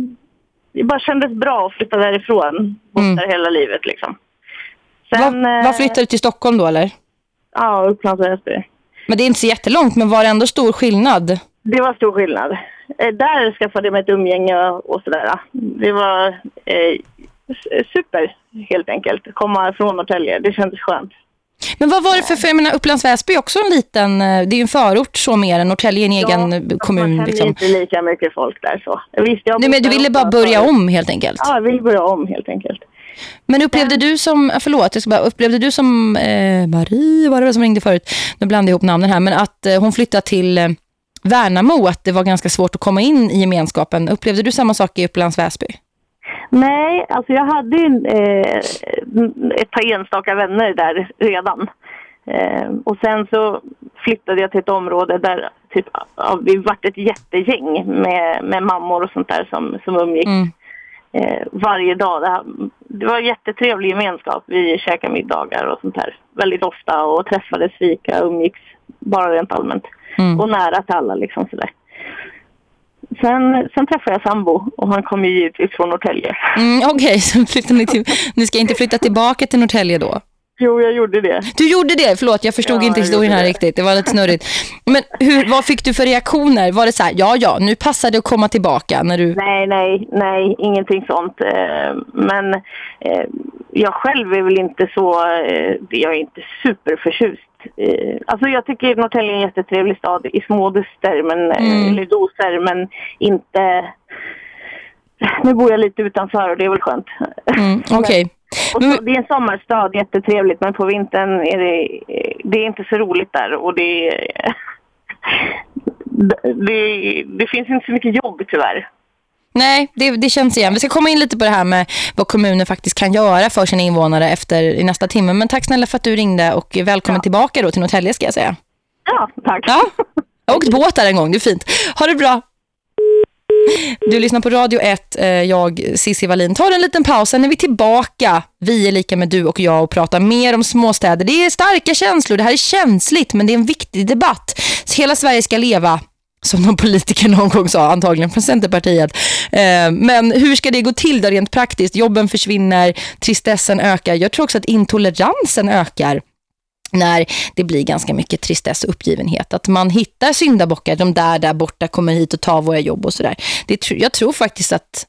Speaker 7: det bara kändes bra att flytta därifrån. Bott
Speaker 2: Mm.
Speaker 7: där hela livet liksom.
Speaker 2: Var,
Speaker 7: Sen, eh,
Speaker 2: var flyttade du till Stockholm då eller?
Speaker 7: Ja, Upplands Väsby.
Speaker 2: Men det är inte så jättelångt, men var det ändå stor skillnad?
Speaker 7: Det var stor skillnad. Där skaffade jag mig ett umgänge och sådär. Det var eh, super, helt enkelt. Komma från Norrtälje, det kändes skönt.
Speaker 2: Men vad var det för, för jag menar, Upplands Väsby är också en liten, eh, det är ju en förort så mer än Norrtälje en egen eh, kommun.
Speaker 7: kände
Speaker 2: Liksom.
Speaker 7: inte lika mycket folk där så. Visst, jag
Speaker 2: Nej, men du ville bara börja om helt enkelt.
Speaker 7: Ja, jag ville börja om helt enkelt.
Speaker 2: Men upplevde du som, förlåt, jag ska bara, upplevde du som eh, Marie, var det som ringde förut? Nu blandade jag ihop namnen här, men att eh, hon flyttade till eh, Värnamo, att det var ganska svårt att komma in i gemenskapen. Upplevde du samma sak i Upplands Väsby?
Speaker 7: Nej, alltså jag hade ju eh, ett par enstaka vänner där redan. Eh, och sen så flyttade jag till ett område där typ, ja, vi vart ett jättegäng med, med mammor och sånt där som, som umgicks
Speaker 2: Mm.
Speaker 7: eh, varje dag. Det, det var en jättetrevlig gemenskap. Vi käkade middagar och sånt där väldigt ofta och träffades, fika, umgicks bara rent allmänt.
Speaker 2: Mm.
Speaker 7: Och nära till alla liksom sådär. Sen, sen träffade jag sambo och han kom ju givetvis från Norrtälje.
Speaker 2: Mm, Okej, så flyttade ni till, ni ska inte flytta tillbaka till Norrtälje då?
Speaker 7: Jo, jag gjorde det.
Speaker 2: Du gjorde det, förlåt, jag förstod
Speaker 7: Ja,
Speaker 2: inte historien här
Speaker 7: det.
Speaker 2: riktigt. Det var lite snurrigt. Men hur, vad fick du för reaktioner? Var det så här, ja, ja, nu passar det att komma tillbaka när du...
Speaker 7: Nej, nej, nej, ingenting sånt. Eh, Men eh, jag själv är väl inte så, eh, jag är inte superförtjust. Alltså jag tycker Norrtälje är en jättetrevlig stad i små duster, men,
Speaker 2: Mm.
Speaker 7: eller doser, men inte... Nu bor jag lite utanför och det är väl skönt.
Speaker 2: Mm, Okej.
Speaker 7: Och så, det är en sommarstad, jättetrevligt, men på vintern är det, det är inte så roligt där och det, det, det finns inte så mycket jobb tyvärr.
Speaker 2: Nej, det, det känns igen. Vi ska komma in lite på det här med vad kommunen faktiskt kan göra för sina invånare efter i nästa timme. Men tack snälla för att du ringde och välkommen tillbaka då till Norrtälje ska jag säga.
Speaker 7: Ja, tack.
Speaker 2: Ja, jag har åkt båt där en gång, det är fint. Ha det bra. Du lyssnar på Radio 1, eh, jag, Cissi Wallin. tar en liten paus, sen är vi tillbaka. Vi är lika med du och jag och pratar mer om småstäder. Det är starka känslor, det här är känsligt men det är en viktig debatt. Så hela Sverige ska leva, som någon politiker någon gång sa, antagligen från Centerpartiet. Eh, men hur ska det gå till då rent praktiskt? Jobben försvinner, tristessen ökar. Jag tror också att intoleransen ökar när det blir ganska mycket tristess och uppgivenhet. Att man hittar syndabockar, de där där borta kommer hit och tar våra jobb och sådär. Tr- Jag tror faktiskt att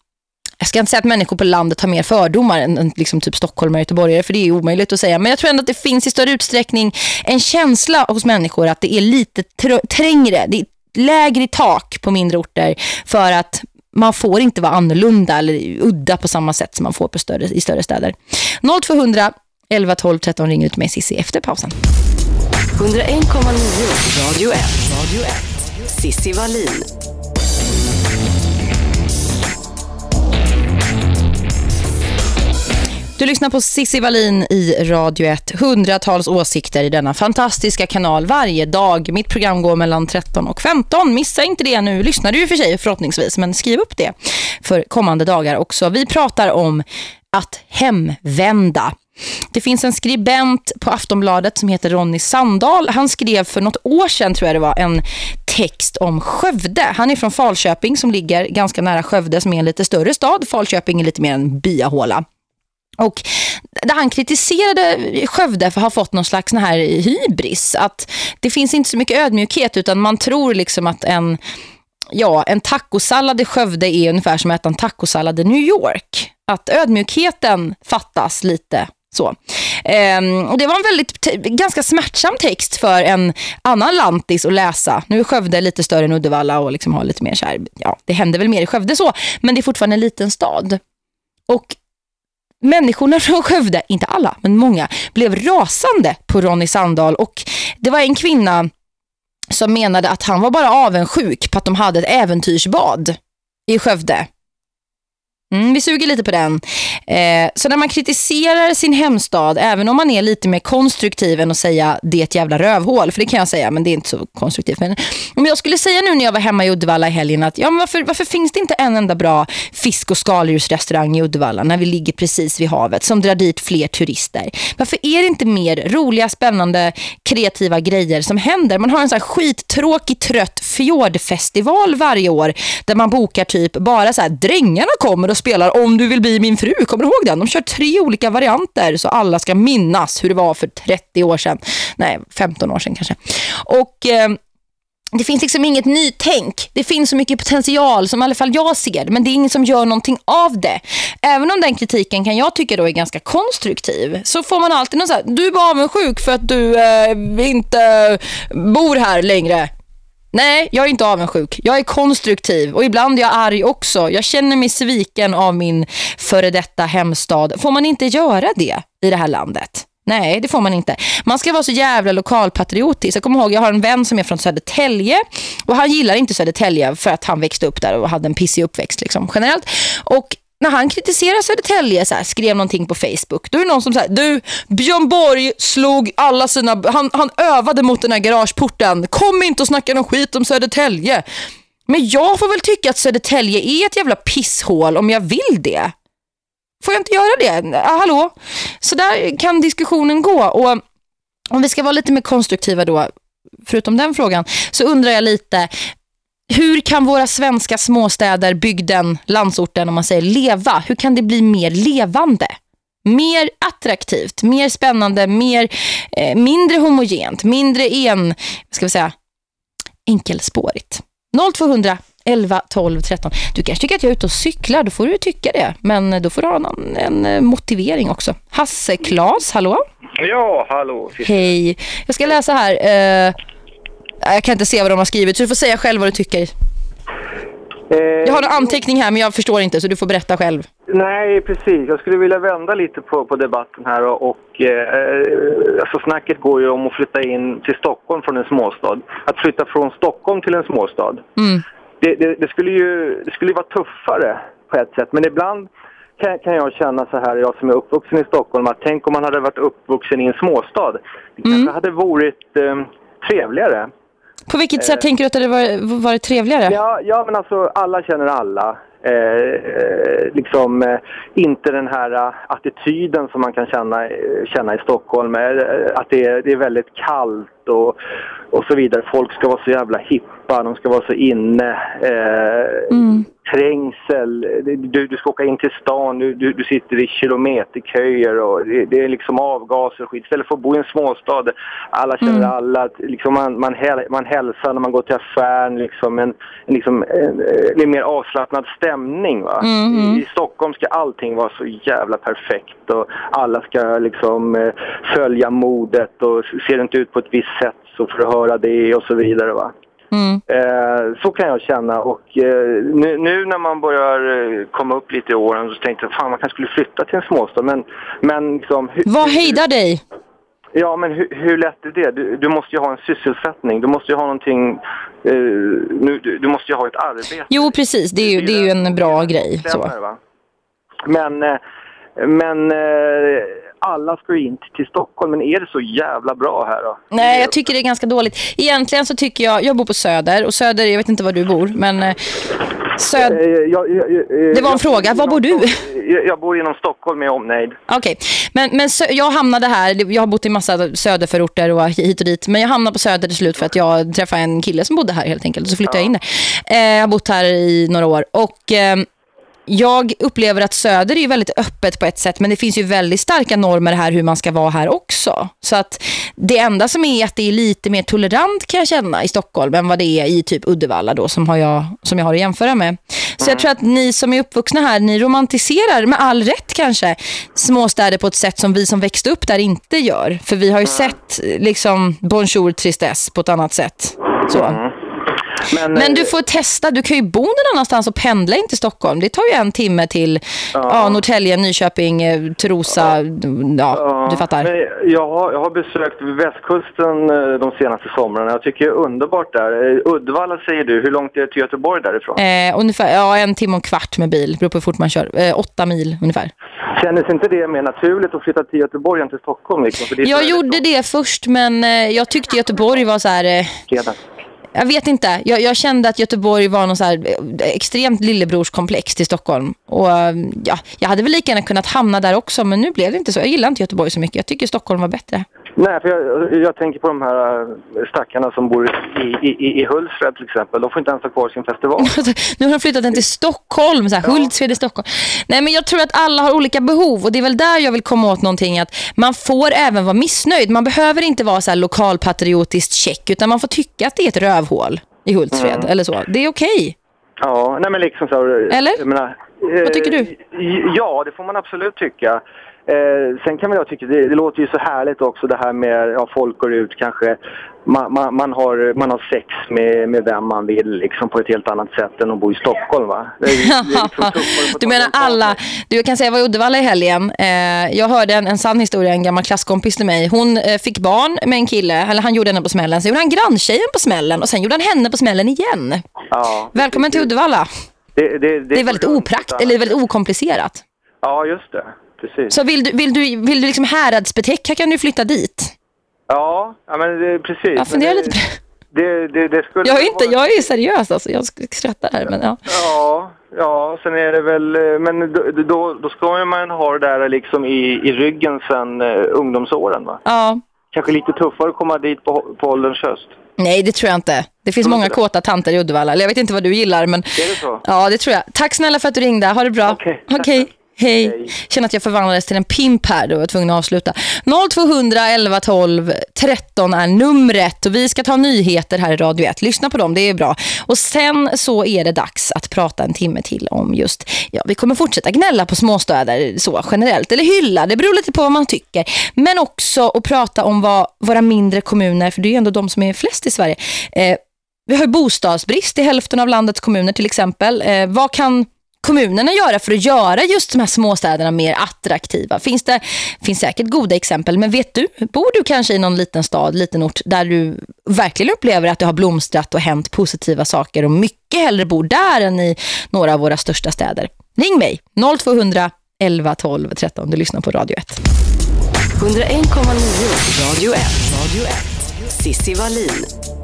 Speaker 2: jag ska inte säga att människor på landet har mer fördomar än, än liksom typ Stockholm och göteborgare, för det är omöjligt att säga. Men jag tror ändå att det finns i större utsträckning en känsla hos människor att det är lite tr- trängre, det är lägre i tak på mindre orter för att man får inte vara annorlunda eller udda på samma sätt som man får på större, i större städer. 0200 11 12 13 ring ut med Cissi efter pausen.
Speaker 1: 101,9 Radio 1. Radio 1. Sissi Wallin.
Speaker 2: Du lyssnar på Sissi Wallin i Radio 1. Hundratals åsikter i denna fantastiska kanal varje dag. Mitt program går mellan 13 och 15. Missa inte det nu. Lyssnar du ju för sig förhoppningsvis, men skriv upp det för kommande dagar också. Vi pratar om att hemvända. Det finns en skribent på Aftonbladet som heter Ronny Sandahl. Han skrev för något år sedan tror jag det var en text om Skövde. Han är från Falköping som ligger ganska nära Skövde som är en lite större stad. Falköping är lite mer en byahåla. Och där han kritiserade Skövde för att ha fått någon slags här hybris. Att det finns inte så mycket ödmjukhet utan man tror liksom att en, ja, en tacosallad i Skövde är ungefär som att äta en tacosallad i New York. Att ödmjukheten fattas lite så. Ehm, och det var en väldigt ganska smärtsam text för en annan lantis att läsa. Nu är Skövde lite större än Uddevalla och liksom har lite mer så här, ja, det händer väl mer i Skövde så, men det är fortfarande en liten stad. Och människorna från Skövde, inte alla, men många, blev rasande på Ronny Sandahl och det var en kvinna som menade att han var bara avundsjuk på att de hade ett äventyrsbad i Skövde. Mm, vi suger lite på den. Eh, så när man kritiserar sin hemstad, även om man är lite mer konstruktiv än att säga det är ett jävla rövhål, för det kan jag säga, men det är inte så konstruktivt. Men om jag skulle säga nu när jag var hemma i Uddevalla i helgen att ja, men varför, varför finns det inte en enda bra fisk- och skaldjursrestaurang i Uddevalla när vi ligger precis vid havet som drar dit fler turister? Varför är det inte mer roliga, spännande, kreativa grejer som händer? Man har en sån här skittråkig, trött fjordfestival varje år där man bokar typ bara så här, drängarna kommer och spelar Om du vill bli min fru. Kommer du ihåg den? De kör tre olika varianter så alla ska minnas hur det var för 30 år sedan. Nej, 15 år sedan kanske. Och... Eh, det finns liksom inget nytänk. Det finns så mycket potential som i alla fall jag ser. Men det är ingen som gör någonting av det. Även om den kritiken kan jag tycka då är ganska konstruktiv. Så får man alltid någon så här, du är bara avundsjuk för att du eh, inte bor här längre. Nej, jag är inte avundsjuk. Jag är konstruktiv och ibland är jag arg också. Jag känner mig sviken av min före detta hemstad. Får man inte göra det i det här landet? Nej, det får man inte. Man ska vara så jävla lokalpatriotisk. Jag kommer ihåg, jag har en vän som är från Södertälje och han gillar inte Södertälje för att han växte upp där och hade en pissig uppväxt liksom, generellt. Och när han kritiserar Södertälje så här, skrev någonting på Facebook, då är det någon som säger du, Björn Borg slog alla sina, han, han övade mot den här garageporten. Kom inte och snacka någon skit om Södertälje. Men jag får väl tycka att Södertälje är ett jävla pisshål om jag vill det. Får jag inte göra det? Ah, hallå? Så där kan diskussionen gå. Och om vi ska vara lite mer konstruktiva då, förutom den frågan, så undrar jag lite, hur kan våra svenska småstäder, bygden, landsorten om man säger leva? Hur kan det bli mer levande? Mer attraktivt, mer spännande, mer, eh, mindre homogent, mindre en, ska vi säga, enkelspårigt. 0200 11, 12, 13. Du kanske tycker att jag är ute och cyklar, då får du tycka det. Men då får du ha en, en eh, motivering också. Hasse Klas, hallå?
Speaker 8: Ja, hallå.
Speaker 2: Hej. Jag ska läsa här. Eh, jag kan inte se vad de har skrivit, så du får säga själv vad du tycker.
Speaker 8: Eh,
Speaker 2: jag har en anteckning här, men jag förstår inte, så du får berätta själv.
Speaker 8: Nej, precis. Jag skulle vilja vända lite på, på debatten här. Och, och eh, alltså snacket går ju om att flytta in till Stockholm från en småstad. Att flytta från Stockholm till en småstad.
Speaker 2: Mm.
Speaker 8: Det, det, det, skulle ju det skulle vara tuffare på ett sätt. Men ibland kan, kan jag känna så här, jag som är uppvuxen i Stockholm, att tänk om man hade varit uppvuxen i en småstad. Det
Speaker 2: Mm.
Speaker 8: kanske hade varit eh, trevligare.
Speaker 2: På vilket sätt tänker du att det var, varit trevligare?
Speaker 8: Ja, ja, men alltså alla känner alla. Eh, eh, liksom eh, inte den här eh, attityden som man kan känna, eh, känna i Stockholm. Eh, att det är, det är väldigt kallt och, och så vidare. Folk ska vara så jävla hippa, de ska vara så inne. Eh,
Speaker 2: Mm.
Speaker 8: Trängsel, du, du ska åka in till stan, du, du, du sitter i kilometerköer och det, det är liksom avgaser och skit. Istället för att bo i en småstad, alla känner
Speaker 2: Mm.
Speaker 8: alla, liksom man, man, häl, man hälsar när man går till affären, liksom en, en, liksom, en, en, en mer avslappnad stämning. Va?
Speaker 2: Mm.
Speaker 8: I, I Stockholm ska allting vara så jävla perfekt och alla ska liksom eh, följa modet och ser det inte ut på ett visst sätt så får du höra det och så vidare. Va?
Speaker 2: Mm.
Speaker 8: Eh, så kan jag känna och eh, nu, nu när man börjar eh, komma upp lite i åren så tänkte jag fan man kanske skulle flytta till en småstad men, men liksom,
Speaker 2: Vad hejdar dig?
Speaker 8: Ja men hur, hur lätt är det? Du, du måste ju ha en sysselsättning, du måste ju ha någonting, eh, nu, du, du måste ju ha ett arbete.
Speaker 2: Jo, precis. Det är ju, det är ju en bra grej. Så.
Speaker 8: Men, eh, men alla ska ju in till- Stockholm men är det så jävla bra här då?
Speaker 2: Nej, jag tycker det är ganska dåligt. Egentligen så tycker jag, jag bor på Söder och Söder, jag vet inte var du bor, men eh, Söder,
Speaker 8: Eh, jag,
Speaker 2: det var en fråga. Var bor du?
Speaker 8: Jag, bor inom Stockholm med omnejd.
Speaker 2: Okej, men, men sö- jag hamnade här, jag har bott i massa söderförorter och hit och dit, men jag hamnade på Söder till slut för att jag träffade en kille som bodde här helt enkelt, och så flyttade jag in där. Eh, jag har bott här i några år och eh, jag upplever att Söder är väldigt öppet på ett sätt, men det finns ju väldigt starka normer här hur man ska vara här också. Så att det enda som är att det är lite mer tolerant kan jag känna i Stockholm än vad det är i typ Uddevalla då som, har jag, som jag har att jämföra med. Så jag tror att ni som är uppvuxna här, ni romantiserar med all rätt kanske småstäder på ett sätt som vi som växte upp där inte gör. För vi har ju sett liksom bonjour tristesse på ett annat sätt. Så.
Speaker 8: Men,
Speaker 2: Men du
Speaker 8: eh,
Speaker 2: får testa, du kan ju bo någon annanstans och pendla in till Stockholm. Det tar ju en timme till ja. Norrtälje, Nyköping, eh, Trosa, ja, du fattar.
Speaker 8: Men jag, har, jag har besökt västkusten eh, de senaste somrarna. Jag tycker det är underbart där. Uddevalla säger du, hur långt är det till Göteborg därifrån?
Speaker 2: Eh, ungefär, ja, en timme och kvart med bil, beror på hur fort man kör. Eh, åtta mil ungefär.
Speaker 8: Kändes inte det mer naturligt att flytta till Göteborg än till Stockholm? Liksom?
Speaker 2: Jag gjorde det först, men jag tyckte Göteborg var så här... Eh jag vet inte. Jag, jag kände att Göteborg var någon så här eh, extremt lillebrorskomplex till Stockholm. Och eh, ja, jag hade väl lika gärna kunnat hamna där också, men nu blev det inte så. Jag gillar inte Göteborg så mycket. Jag tycker Stockholm var bättre.
Speaker 8: Nej, för jag, jag tänker på de här äh, stackarna som bor i, i, i, Hultsfred till exempel. De får inte ens ha kvar sin festival.
Speaker 2: nu har de flyttat den till Stockholm, så här, Hultsfred i Stockholm. Nej, men jag tror att alla har olika behov och det är väl där jag vill komma åt någonting att man får även vara missnöjd. Man behöver inte vara så här lokalpatriotiskt check utan man får tycka att det är ett rövhål i Hultsfred
Speaker 8: Mm.
Speaker 2: eller så. Det är okej.
Speaker 8: Ja, nej men liksom så.
Speaker 2: Eller?
Speaker 8: Menar,
Speaker 2: Vad tycker du?
Speaker 8: eh, Ja, det får man absolut tycka. Eh, sen kan väl jag tycka, det, det låter ju så härligt också det här med, ja, folk går ut kanske, man, man, man, har, man har sex med, med vem man vill liksom på ett helt annat sätt än att bo i Stockholm va? Det det liksom
Speaker 2: Du menar alla, du kan säga var i Uddevalla i helgen. Eh, jag hörde en, en sann historia, en gammal klasskompis till mig. Hon eh, fick barn med en kille, eller han gjorde henne på smällen. Sen gjorde han granntjejen på smällen och sen gjorde han henne på smällen igen.
Speaker 8: Ja,
Speaker 2: Välkommen till Uddevalla.
Speaker 8: Det
Speaker 2: är väldigt oprakt, eller väldigt okomplicerat.
Speaker 8: Ja, just det. Precis.
Speaker 2: Så vill du, vill du, vill du liksom häradsbetäcka kan du flytta dit.
Speaker 8: Ja, ja men det, precis.
Speaker 2: Jag funderar lite på
Speaker 8: det, det, det skulle
Speaker 2: Jag är, inte,
Speaker 8: vara-
Speaker 2: jag är seriös alltså, jag sk- skrattar här men ja.
Speaker 8: Ja, ja, sen är det väl, eh, men då, då, ska man ha det där liksom i, i ryggen sen uh, ungdomsåren va?
Speaker 2: ja.
Speaker 8: Kanske lite tuffare att komma dit på, på ålderns höst.
Speaker 2: Nej, det tror jag inte. Det finns många
Speaker 8: det?
Speaker 2: kåta tanter i Uddevalla. Eller jag vet inte vad du gillar men
Speaker 8: Är det så?
Speaker 2: ja, det tror jag. Tack snälla för att du ringde. Ha det bra.
Speaker 8: Okej, tack.
Speaker 2: Okej. Hej.
Speaker 8: Hej.
Speaker 2: Känner att jag förvandlades till en pimp här då. Jag var tvungen att avsluta. 0200 11 12 13 är numret och vi ska ta nyheter här i Radio 1. Lyssna på dem, det är bra. Och sen så är det dags att prata en timme till om just, ja vi kommer fortsätta gnälla på småstäder så generellt. Eller hylla, det beror lite på vad man tycker. Men också att prata om vad våra mindre kommuner, för det är ju ändå de som är flest i Sverige, eh, vi har ju bostadsbrist i hälften av landets kommuner till exempel. Eh, vad kan kommunerna göra för att göra just de här småstäderna mer attraktiva? Finns det finns säkert goda exempel, men vet du, bor du kanske i någon liten stad, liten ort där du verkligen upplever att det har blomstrat och hänt positiva saker och mycket hellre bor där än i några av våra största städer? Ring mig, 0200 11 12 13. Du lyssnar på Radio 1.
Speaker 1: 101,9 Radio 1. Radio 1. Sissi Wallin.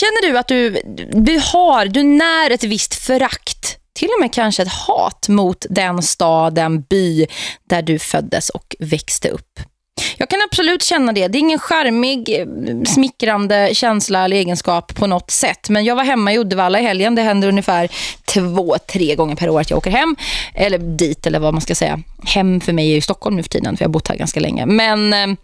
Speaker 2: Känner du att du, du har, du när ett visst förakt, till och med kanske ett hat mot den stad, den by där du föddes och växte upp? Jag kan absolut känna det. Det är ingen charmig, eh, smickrande känsla eller egenskap på något sätt. Men jag var hemma i Uddevalla i helgen. Det händer ungefär två, tre gånger per år att jag åker hem. Eller dit, eller vad man ska säga. Hem för mig är ju Stockholm nu för tiden, för jag har bott här ganska länge. Men... Eh,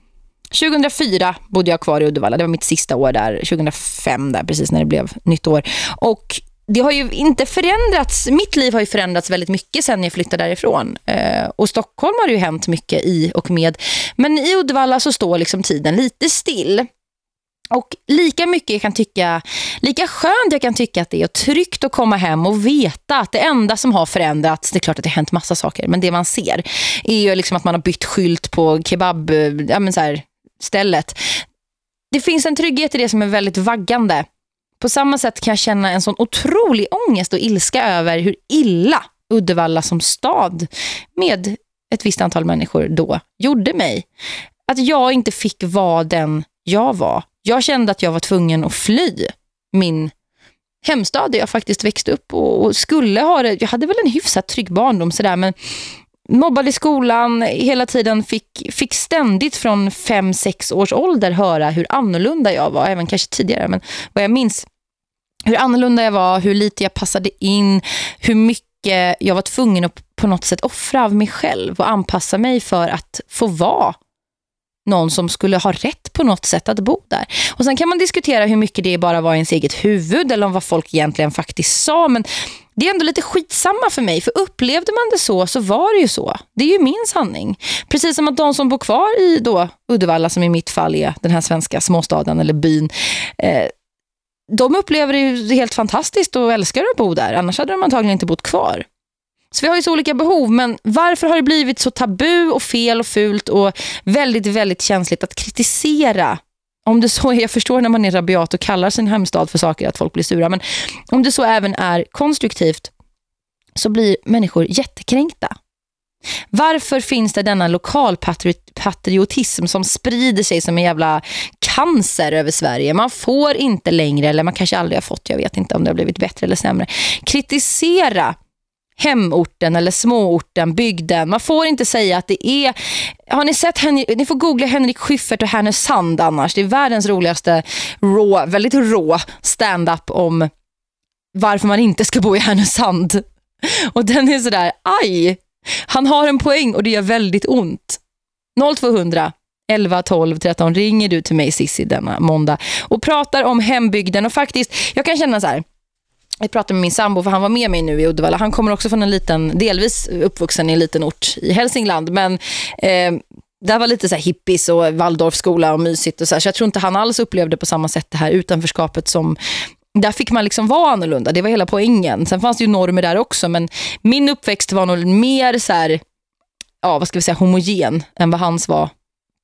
Speaker 2: 2004 bodde jag kvar i Uddevalla. Det var mitt sista år där. 2005 där, precis när det blev nytt år. Och det har ju inte förändrats. Mitt liv har ju förändrats väldigt mycket sen jag flyttade därifrån. Eh, och Stockholm har det ju hänt mycket i och med. Men i Uddevalla så står liksom tiden lite still. Och lika mycket jag kan tycka, lika skönt jag kan tycka att det är tryggt att komma hem och veta att det enda som har förändrats, det är klart att det har hänt massa saker, men det man ser är ju liksom att man har bytt skylt på kebab, ja men så här, stället. Det finns en trygghet i det som är väldigt vaggande. På samma sätt kan jag känna en sån otrolig ångest och ilska över hur illa Uddevalla som stad med ett visst antal människor då gjorde mig. Att jag inte fick vara den jag var. Jag kände att jag var tvungen att fly min hemstad där jag faktiskt växte upp och, skulle ha det. Jag hade väl en hyfsat trygg barndom sådär men mobbad i skolan, hela tiden fick, fick ständigt från fem sex års ålder höra hur annorlunda jag var, även kanske tidigare, men vad jag minns hur annorlunda jag var, hur lite jag passade in, hur mycket jag var tvungen att på något sätt offra av mig själv och anpassa mig för att få vara någon som skulle ha rätt på något sätt att bo där. Och sen kan man diskutera hur mycket det bara var ens eget huvud eller om vad folk egentligen faktiskt sa. Men det är ändå lite skitsamma för mig. För upplevde man det så så var det ju så. Det är ju min sanning. Precis som att de som bor kvar i då Uddevalla som i mitt fall är den här svenska småstaden eller byn. Eh, de upplever det ju helt fantastiskt och älskar att bo där. Annars hade de antagligen inte bott kvar. Så vi har ju så olika behov, men varför har det blivit så tabu och fel och fult och väldigt, väldigt känsligt att kritisera om det så är, jag förstår när man är rabiat och kallar sin hemstad för saker att folk blir sura, men om det så även är konstruktivt så blir människor jättekränkta. Varför finns det denna lokalpatriotism som sprider sig som en jävla cancer över Sverige? Man får inte längre, eller man kanske aldrig har fått, jag vet inte om det har blivit bättre eller sämre, kritisera hemorten eller småorten, bygden. Man får inte säga att det är... Har ni sett Henrik, ni får googla Henrik Schyffert och Härnösand annars. Det är världens roligaste rå, väldigt rå stand-up om varför man inte ska bo i Härnösand. Och den är sådär, aj! Han har en poäng och det gör väldigt ont. 0200 11 12 13 ringer du till mig Sissi denna måndag och pratar om hembygden och faktiskt, jag kan känna så här jag pratade med min sambo för han var med mig nu i Uddevalla. Han kommer också från en liten, delvis uppvuxen i en liten ort i Hälsingland. Men eh, där var lite så här hippies och Waldorfskola och mysigt och så, här, så jag tror inte han alls upplevde på samma sätt det här utanförskapet som där fick man liksom vara annorlunda. Det var hela poängen. Sen fanns det ju normer där också men min uppväxt var nog mer så här, ja vad ska vi säga homogen än vad hans var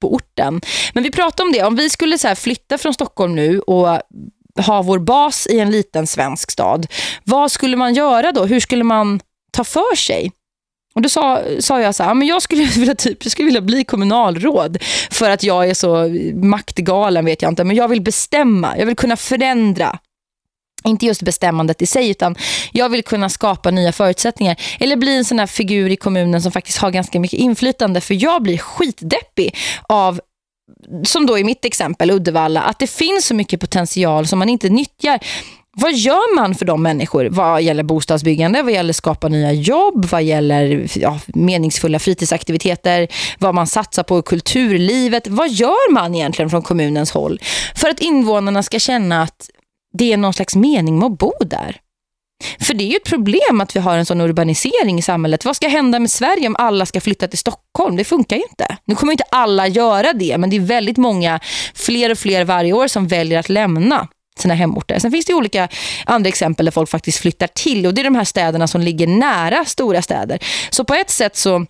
Speaker 2: på orten. Men vi pratade om det. Om vi skulle så flytta från Stockholm nu och ha vår bas i en liten svensk stad. Vad skulle man göra då? Hur skulle man ta för sig? Och då sa, sa jag så här, men jag skulle vilja typ jag skulle vilja bli kommunalråd för att jag är så maktgalen vet jag inte, men jag vill bestämma, jag vill kunna förändra. Inte just bestämmandet i sig utan jag vill kunna skapa nya förutsättningar. Eller bli en sån här figur i kommunen som faktiskt har ganska mycket inflytande. För jag blir skitdeppig av som då i mitt exempel Uddevalla, att det finns så mycket potential som man inte nyttjar. Vad gör man för de människor vad gäller bostadsbyggande, vad gäller skapa nya jobb, vad gäller ja, meningsfulla fritidsaktiviteter, vad man satsar på i kulturlivet. Vad gör man egentligen från kommunens håll för att invånarna ska känna att det är någon slags mening med att bo där? För det är ju ett problem att vi har en sån urbanisering i samhället. Vad ska hända med Sverige om alla ska flytta till Stockholm? Det funkar ju inte. Nu kommer inte alla göra det, men det är väldigt många, fler och fler varje år som väljer att lämna sina hemorter. Sen finns det olika andra exempel där folk faktiskt flyttar till och det är de här städerna som ligger nära stora städer. Så på ett sätt så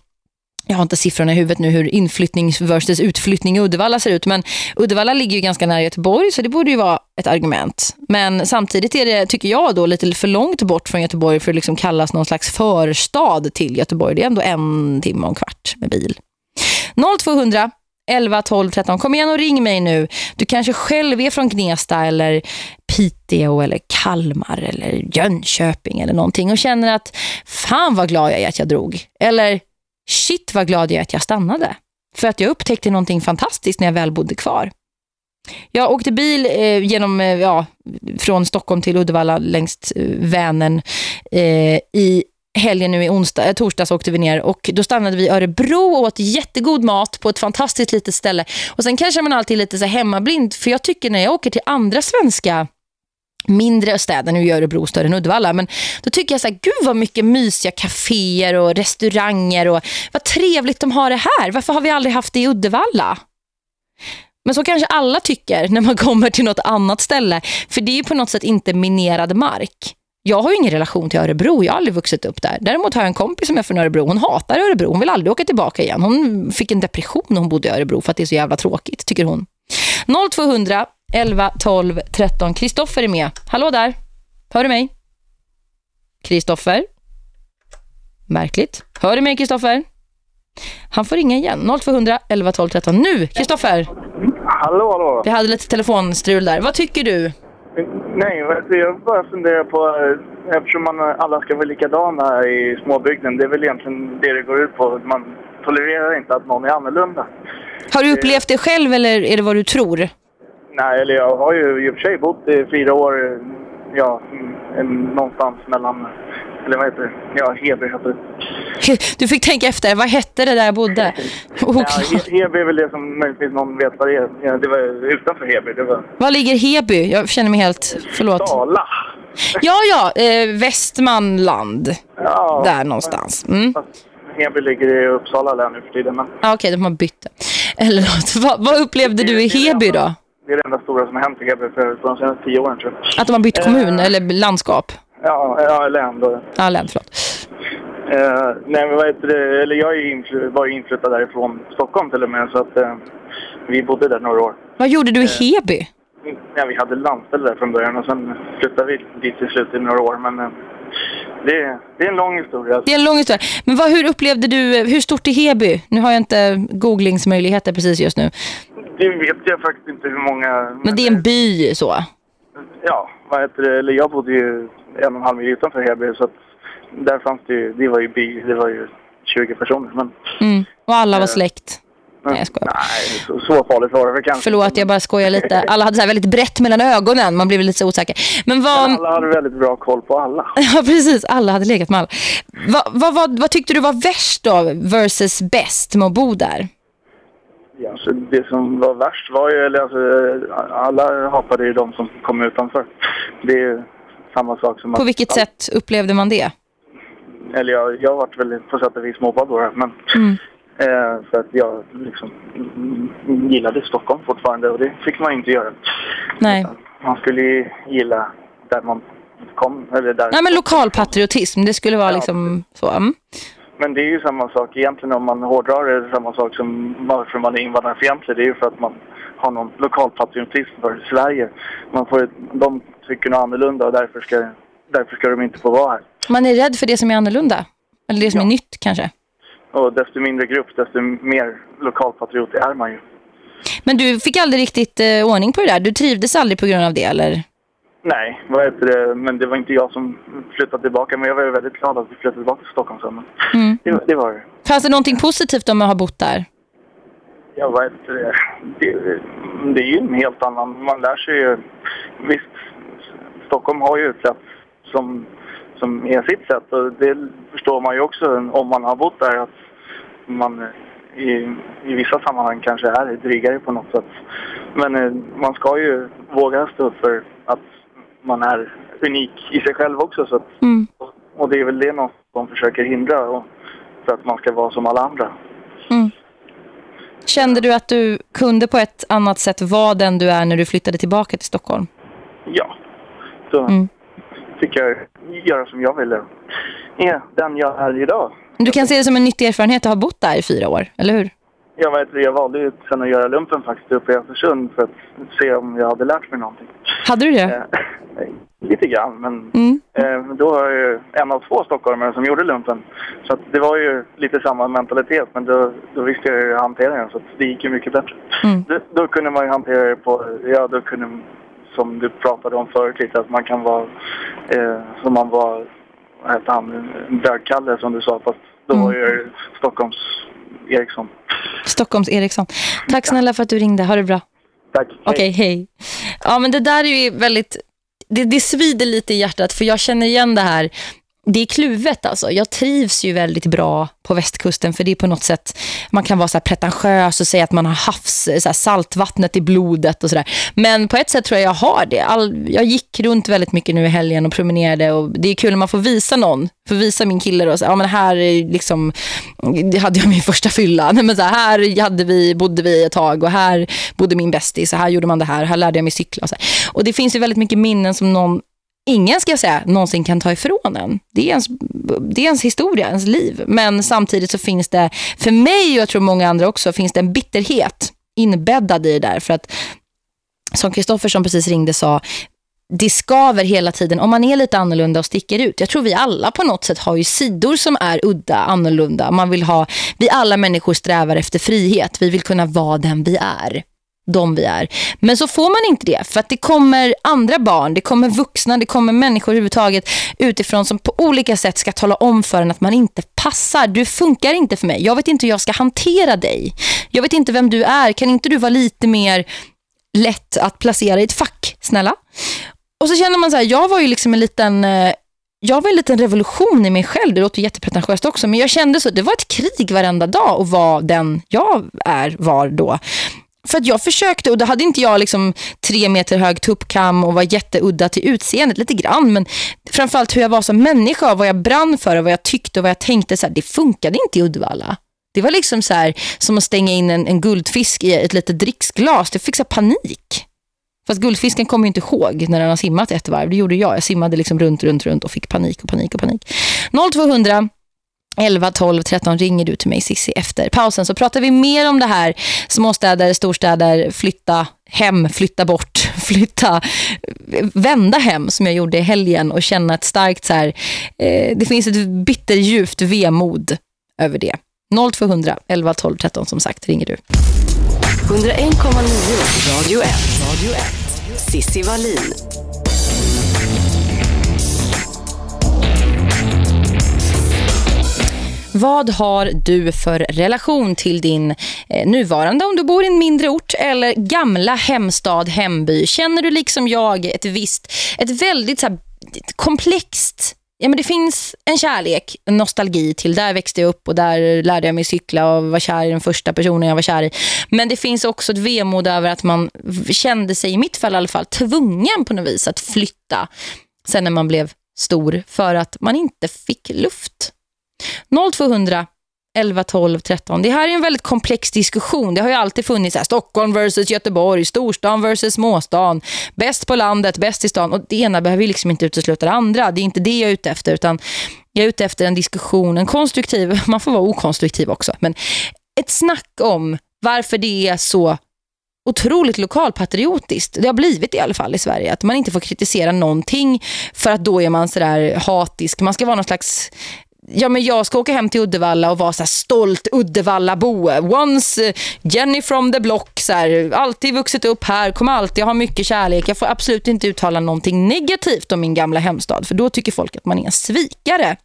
Speaker 2: jag har inte siffrorna i huvudet nu hur inflyttning versus utflyttning i Uddevalla ser ut. Men Uddevalla ligger ju ganska nära Göteborg så det borde ju vara ett argument. Men samtidigt är det, tycker jag då, lite för långt bort från Göteborg för att liksom kallas någon slags förstad till Göteborg. Det är ändå en timme och en kvart med bil. 0200 11 12 13. Kom igen och ring mig nu. Du kanske själv är från Gnesta eller Piteå eller Kalmar eller Jönköping eller någonting och känner att fan vad glad jag är att jag drog. Eller shit vad glad jag är att jag stannade. För att jag upptäckte någonting fantastiskt när jag väl bodde kvar. Jag åkte bil eh, genom, eh, ja, från Stockholm till Uddevalla längs eh, Vänern eh, i helgen nu i onsdag, eh, torsdags åkte vi ner och då stannade vi i Örebro och åt jättegod mat på ett fantastiskt litet ställe. Och sen kanske man alltid är lite så hemmablind för jag tycker när jag åker till andra svenska mindre städer, nu gör Örebro större än Uddevalla, men då tycker jag så här, gud vad mycket mysiga kaféer och restauranger och vad trevligt de har det här. Varför har vi aldrig haft det i Uddevalla? Men så kanske alla tycker när man kommer till något annat ställe, för det är ju på något sätt inte minerad mark. Jag har ju ingen relation till Örebro, jag har aldrig vuxit upp där. Däremot har jag en kompis som är från Örebro, hon hatar Örebro, hon vill aldrig åka tillbaka igen. Hon fick en depression när hon bodde i Örebro för att det är så jävla tråkigt, tycker hon. 0200 11 12 13. Kristoffer är med. Hallå där. Hör du mig? Kristoffer? Märkligt. Hör du mig Kristoffer? Han får ringa igen. 0200 11 12 13. Nu, Kristoffer.
Speaker 9: Hallå, hallå.
Speaker 2: Vi hade lite telefonstrul där. Vad tycker du?
Speaker 9: Nej, jag bara funderar på, eh, eftersom man alla ska vara likadana i småbygden, det är väl egentligen det det går ut på. Man tolererar inte att någon är annorlunda.
Speaker 2: Har du upplevt det själv eller är det vad du tror?
Speaker 9: Nej, eller jag har ju i och för sig bott i fyra år, ja, någonstans mellan
Speaker 8: Eller vad heter det? Ja, Heby heter det.
Speaker 2: Du fick tänka efter, vad hette det där jag bodde?
Speaker 8: Ja, He- Heby är väl det som möjligtvis någon vet vad det är. Ja, det var utanför Heby. Det var
Speaker 2: Var ligger Heby? Jag känner mig helt, förlåt.
Speaker 8: Sala.
Speaker 2: Ja, ja, eh, Västmanland.
Speaker 8: Ja,
Speaker 2: Där någonstans. Mm.
Speaker 8: Heby ligger i Uppsala län nu för tiden. Men
Speaker 2: Ah, Okej, de har bytt. Eller något. Vad, vad upplevde du i Heby då?
Speaker 8: Det är det enda stora som har hänt i Heby för de senaste tio åren tror jag.
Speaker 2: Att de har bytt kommun eller landskap?
Speaker 8: Ja, ja län då.
Speaker 2: Ja, län, förlåt.
Speaker 8: Eh, nej, men vad heter det? Eller jag är infly- var ju inflyttad därifrån Stockholm till och med. Så att eh, vi bodde där några år.
Speaker 2: Vad gjorde du i Heby?
Speaker 8: Ja, vi hade landställe där från början och sen flyttade vi dit till slut i några år. Men det, det är en lång historia.
Speaker 2: Det är en lång historia. Men vad, hur upplevde du, hur stort är Heby? Nu har jag inte googlingsmöjligheter precis just nu.
Speaker 8: Det vet jag faktiskt inte hur många...
Speaker 2: Men det är en by så.
Speaker 8: Ja, vad heter det? Eller jag bodde ju en och en halv mil utanför Heby så att där fanns det ju, det var ju by, det var ju 20 personer. Men,
Speaker 2: Mm. Och alla var
Speaker 8: Eh,
Speaker 2: släkt.
Speaker 8: Men
Speaker 2: Nej, jag skojar.
Speaker 8: nej så, så farligt var det väl kanske.
Speaker 2: Förlåt, jag bara skojar lite. Alla hade så väldigt brett mellan ögonen. Man blev lite så osäker. Men vad...
Speaker 8: Men alla hade väldigt bra koll på alla.
Speaker 2: Ja, precis. Alla hade legat med alla. Vad, vad, vad, vad tyckte du var värst då versus bäst med att bo där?
Speaker 8: Ja, så det som var värst var ju, eller alltså, alla hatade ju de som kom utanför. Det är samma sak som
Speaker 2: På
Speaker 8: att-
Speaker 2: vilket sätt upplevde man det?
Speaker 8: Eller jag, jag varit väl på sätt och vis mobbad då, men
Speaker 2: Mm.
Speaker 8: Eh, för att jag liksom gillade Stockholm fortfarande och det fick man inte göra.
Speaker 2: Nej.
Speaker 8: Man skulle ju gilla där man kom, eller där.
Speaker 2: Nej, men lokalpatriotism, det skulle vara liksom så. Mm.
Speaker 8: Men det är ju samma sak egentligen om man hårdrar det är samma sak som varför man är invandrarfientlig. Det är ju för att man har någon lokalpatriotism för Sverige. Man får, de tycker något annorlunda och därför ska, därför ska de inte få vara här.
Speaker 2: Man är rädd för det som är annorlunda. Eller det som är nytt kanske.
Speaker 8: Och desto mindre grupp, desto mer lokalpatriot är man ju.
Speaker 2: Men du fick aldrig riktigt eh, ordning på det där. Du trivdes aldrig på grund av det, eller?
Speaker 8: Nej, vad heter det? Men det var inte jag som flyttade tillbaka. Men jag var väldigt glad att vi flyttade tillbaka till Stockholm sen.
Speaker 2: Mm.
Speaker 8: det, det var det.
Speaker 2: Fanns det någonting positivt om att ha bott där?
Speaker 8: Ja, vad heter det? det? Det är ju en helt annan... Man lär sig ju... Visst, Stockholm har ju ett sätt som, som är sitt sätt. Och det förstår man ju också om man har bott där. Att man i, i vissa sammanhang kanske är drygare på något sätt. Men eh, man ska ju våga stå upp för att man är unik i sig själv också. Så att,
Speaker 2: Mm.
Speaker 8: och det är väl det något de försöker hindra. Och, för att man ska vara som alla andra.
Speaker 2: Mm. Kände du att du kunde på ett annat sätt vara den du är när du flyttade tillbaka till Stockholm?
Speaker 8: Ja, så
Speaker 2: Mm.
Speaker 8: fick jag göra som jag ville. Ja, den jag är idag.
Speaker 2: Du kan se det som en nyttig erfarenhet att ha bott där i fyra år, eller hur?
Speaker 8: Jag, vet, jag valde ju sen att göra lumpen faktiskt uppe i Östersund för att se om jag hade lärt mig någonting.
Speaker 2: Hade du det?
Speaker 8: Eh, lite grann, men
Speaker 2: Mm.
Speaker 8: eh, då var jag ju en av två stockholmare som gjorde lumpen. Så det var ju lite samma mentalitet, men då, då visste jag hanterade den så att det gick ju mycket bättre.
Speaker 2: Mm.
Speaker 8: Då, då kunde man ju hantera det på, ja då kunde, som du pratade om förut lite, att man kan vara, eh, som man var, vad hette han, Bögkalle som du sa, fast då
Speaker 2: Mm.
Speaker 8: var ju Stockholms Eriksson.
Speaker 2: Stockholms Eriksson. Tack snälla för att du ringde. Ha det bra.
Speaker 8: Tack.
Speaker 2: Okej, hej. Ja, men det där är ju väldigt... Det, det svider lite i hjärtat för jag känner igen det här. Det är kluvet alltså. Jag trivs ju väldigt bra på västkusten för det är på något sätt man kan vara så här pretentiös och säga att man har havs, så här saltvattnet i blodet och sådär. Men på ett sätt tror jag jag har det. All, jag gick runt väldigt mycket nu i helgen och promenerade och det är kul när man får visa någon. Får visa min kille då, så, ja men här liksom det hade jag min första fylla. Nej, men så här, här hade vi, bodde vi ett tag och här bodde min bästis så här gjorde man det här. Här lärde jag mig cykla och så här. Och det finns ju väldigt mycket minnen som någon ingen ska jag säga någonsin kan ta ifrån en. Det är ens, det är ens historia, ens liv. Men samtidigt så finns det, för mig och jag tror många andra också, finns det en bitterhet inbäddad i det där. För att som Kristoffer som precis ringde sa, det skaver hela tiden om man är lite annorlunda och sticker ut. Jag tror vi alla på något sätt har ju sidor som är udda, annorlunda. Man vill ha, vi alla människor strävar efter frihet. Vi vill kunna vara den vi är de vi är. Men så får man inte det för att det kommer andra barn, det kommer vuxna, det kommer människor överhuvudtaget utifrån som på olika sätt ska tala om för en att man inte passar. Du funkar inte för mig. Jag vet inte hur jag ska hantera dig. Jag vet inte vem du är. Kan inte du vara lite mer lätt att placera i ett fack, snälla? Och så känner man så här, jag var ju liksom en liten eh, jag var en liten revolution i mig själv. Det låter jättepretentiöst också. Men jag kände så, det var ett krig varenda dag och var den jag är, var då. För att jag försökte, och då hade inte jag liksom tre meter hög tuppkam och var jätteudda till utseendet lite grann. Men framförallt hur jag var som människa, vad jag brann för och vad jag tyckte och vad jag tänkte. Så här, det funkade inte i Uddevalla. Det var liksom så här, som att stänga in en, en guldfisk i ett litet dricksglas. Det fick så panik. Fast guldfisken kommer ju inte ihåg när den har simmat ett varv. Det gjorde jag. Jag simmade liksom runt, runt, runt och fick panik och panik och panik. 0200 11, 12, 13 ringer du till mig Sissi efter pausen så pratar vi mer om det här småstäder, storstäder, flytta hem, flytta bort, flytta vända hem som jag gjorde i helgen och känna ett starkt så här, eh, det finns ett bitterljuvt vemod över det. 0200 11, 12, 13 som sagt ringer du.
Speaker 1: 101,9 Radio 1. Radio 1. Sissi Wallin.
Speaker 2: Vad har du för relation till din eh, nuvarande om du bor i en mindre ort eller gamla hemstad, hemby? Känner du liksom jag ett visst, ett väldigt så här, komplext Ja, men det finns en kärlek, en nostalgi till där växte jag upp och där lärde jag mig cykla och var kär i den första personen jag var kär i. Men det finns också ett vemod över att man kände sig, i mitt fall i alla fall, tvungen på något vis att flytta sen när man blev stor för att man inte fick luft. 0200 11, 12, 13. Det här är en väldigt komplex diskussion. Det har ju alltid funnits här, Stockholm versus Göteborg, storstan versus småstan, bäst på landet, bäst i stan. Och det ena behöver ju liksom inte utesluta det andra. Det är inte det jag är ute efter utan jag är ute efter en diskussion, en konstruktiv, man får vara okonstruktiv också, men ett snack om varför det är så otroligt lokalpatriotiskt. Det har blivit i alla fall i Sverige att man inte får kritisera någonting för att då är man sådär hatisk. Man ska vara någon slags ja men jag ska åka hem till Uddevalla och vara så stolt Uddevalla-bo. Once Jenny from the block, så här, alltid vuxit upp här, kommer alltid ha mycket kärlek. Jag får absolut inte uttala någonting negativt om min gamla hemstad, för då tycker folk att man är en svikare.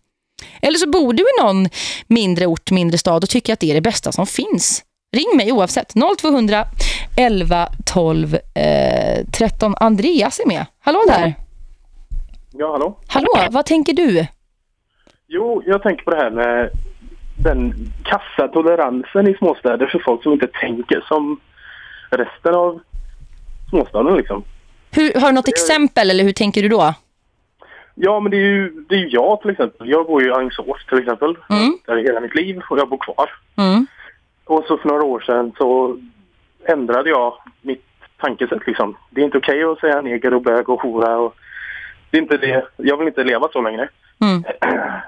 Speaker 2: Eller så bor du i någon mindre ort, mindre stad och tycker att det är det bästa som finns. Ring mig oavsett. 0200 11 12 eh, 13. Andreas är med. Hallå där.
Speaker 10: Ja, hallå.
Speaker 2: Hallå, vad tänker du?
Speaker 10: Jo, jag tänker på det här med den kassatoleransen i småstäder för folk som inte tänker som resten av småstaden liksom.
Speaker 2: Hur, har du något exempel eller hur tänker du då?
Speaker 10: Ja, men det är ju, det är jag till exempel. Jag bor ju i Alingsås till exempel.
Speaker 2: Mm.
Speaker 10: Där hela mitt liv och jag bor kvar.
Speaker 2: Mm.
Speaker 10: Och så för några år sedan så ändrade jag mitt tankesätt liksom. Det är inte okej att säga neger och bög och hora och det är inte det. Jag vill inte leva så längre.
Speaker 2: Mm.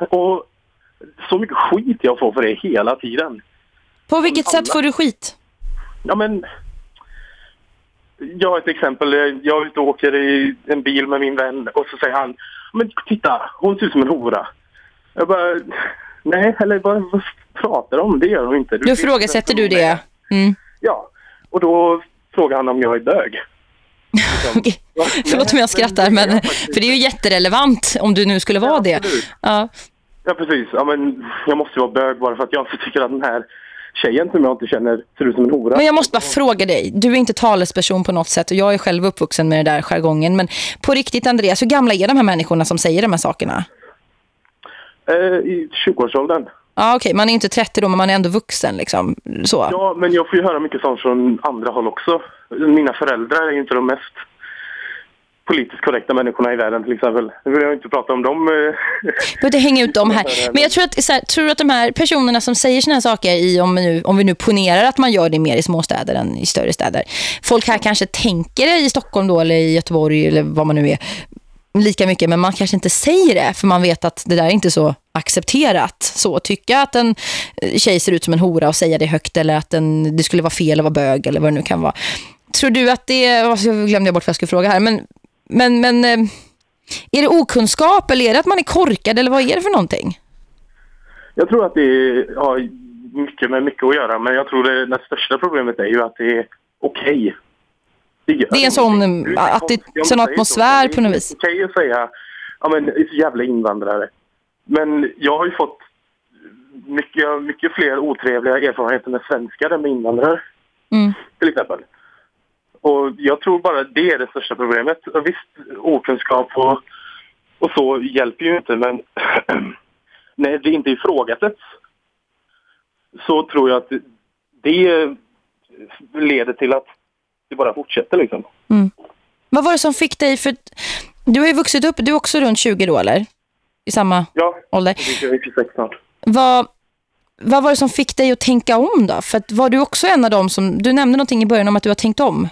Speaker 10: Och så mycket skit jag får för det hela tiden.
Speaker 2: På vilket sätt får du skit?
Speaker 10: Ja men... Jag har ett exempel. Jag är ute och åker i en bil med min vän och så säger han Men titta, hon ser ut som en hora. Jag bara... Nej, eller vad, vad pratar du om? Det gör hon inte.
Speaker 2: Du ifrågasätter du det? Mm.
Speaker 10: Ja, och då frågar han om jag är bög.
Speaker 2: Okay. Förlåt om jag skrattar, men, för det är ju jätterelevant om du nu skulle vara
Speaker 10: ja,
Speaker 2: det. Ja.
Speaker 10: ja, precis. Ja, men jag måste ju vara bög bara för att jag inte tycker att den här tjejen som jag inte känner ser ut som en hora.
Speaker 2: Men jag måste bara fråga dig. Du är inte talesperson på något sätt och jag är själv uppvuxen med det där jargongen. Men på riktigt, Andreas, hur gamla är de här människorna som säger de här sakerna?
Speaker 10: Eh, I 20-årsåldern.
Speaker 2: Ja, okej. Okay. Man är inte 30 då, men man är ändå vuxen liksom. Så.
Speaker 10: Ja, men jag får ju höra mycket sånt från andra håll också. Mina föräldrar är ju inte de mest politiskt korrekta människorna i världen till exempel. Nu vill jag inte prata om dem.
Speaker 2: Du det hänga ut dem här. Men jag tror att, så här, tror att de här personerna som säger såna här saker i, om, nu, om vi nu ponerar att man gör det mer i småstäder än i större städer. Folk här kanske tänker det i Stockholm då eller i Göteborg eller vad man nu är lika mycket men man kanske inte säger det för man vet att det där är inte så accepterat. Så tycka att en tjej ser ut som en hora och säga det högt eller att en, det skulle vara fel att vara bög eller vad det nu kan vara. Tror du att det är, alltså, jag glömde bort vad jag skulle fråga här, men, men, men eh, är det okunskap eller är det att man är korkad eller vad är det för någonting?
Speaker 10: Jag tror att det har mycket med mycket att göra men jag tror det, det största problemet är ju att det är okej. Okay.
Speaker 2: Det, det, är en sån, att det, sån atmosfär på något vis.
Speaker 10: Det är okej att säga, ja men är så jävla invandrare. Men jag har ju fått mycket, mycket fler otrevliga erfarenheter med svenskar än med invandrare.
Speaker 2: Mm.
Speaker 10: Till exempel. Och jag tror bara det är det största problemet. Visst, okunskap och Och så hjälper ju inte, men när det inte ifrågasätts så tror jag att det leder till att det bara fortsätter liksom.
Speaker 2: Mm. Vad var det som fick dig, för du har ju vuxit upp, du är också runt 20 då eller? I samma
Speaker 10: ja,
Speaker 2: ålder.
Speaker 10: är 26 snart.
Speaker 2: Vad, vad var det som fick dig att tänka om då? För var du också en av dem som, du nämnde någonting i början om att du har tänkt om.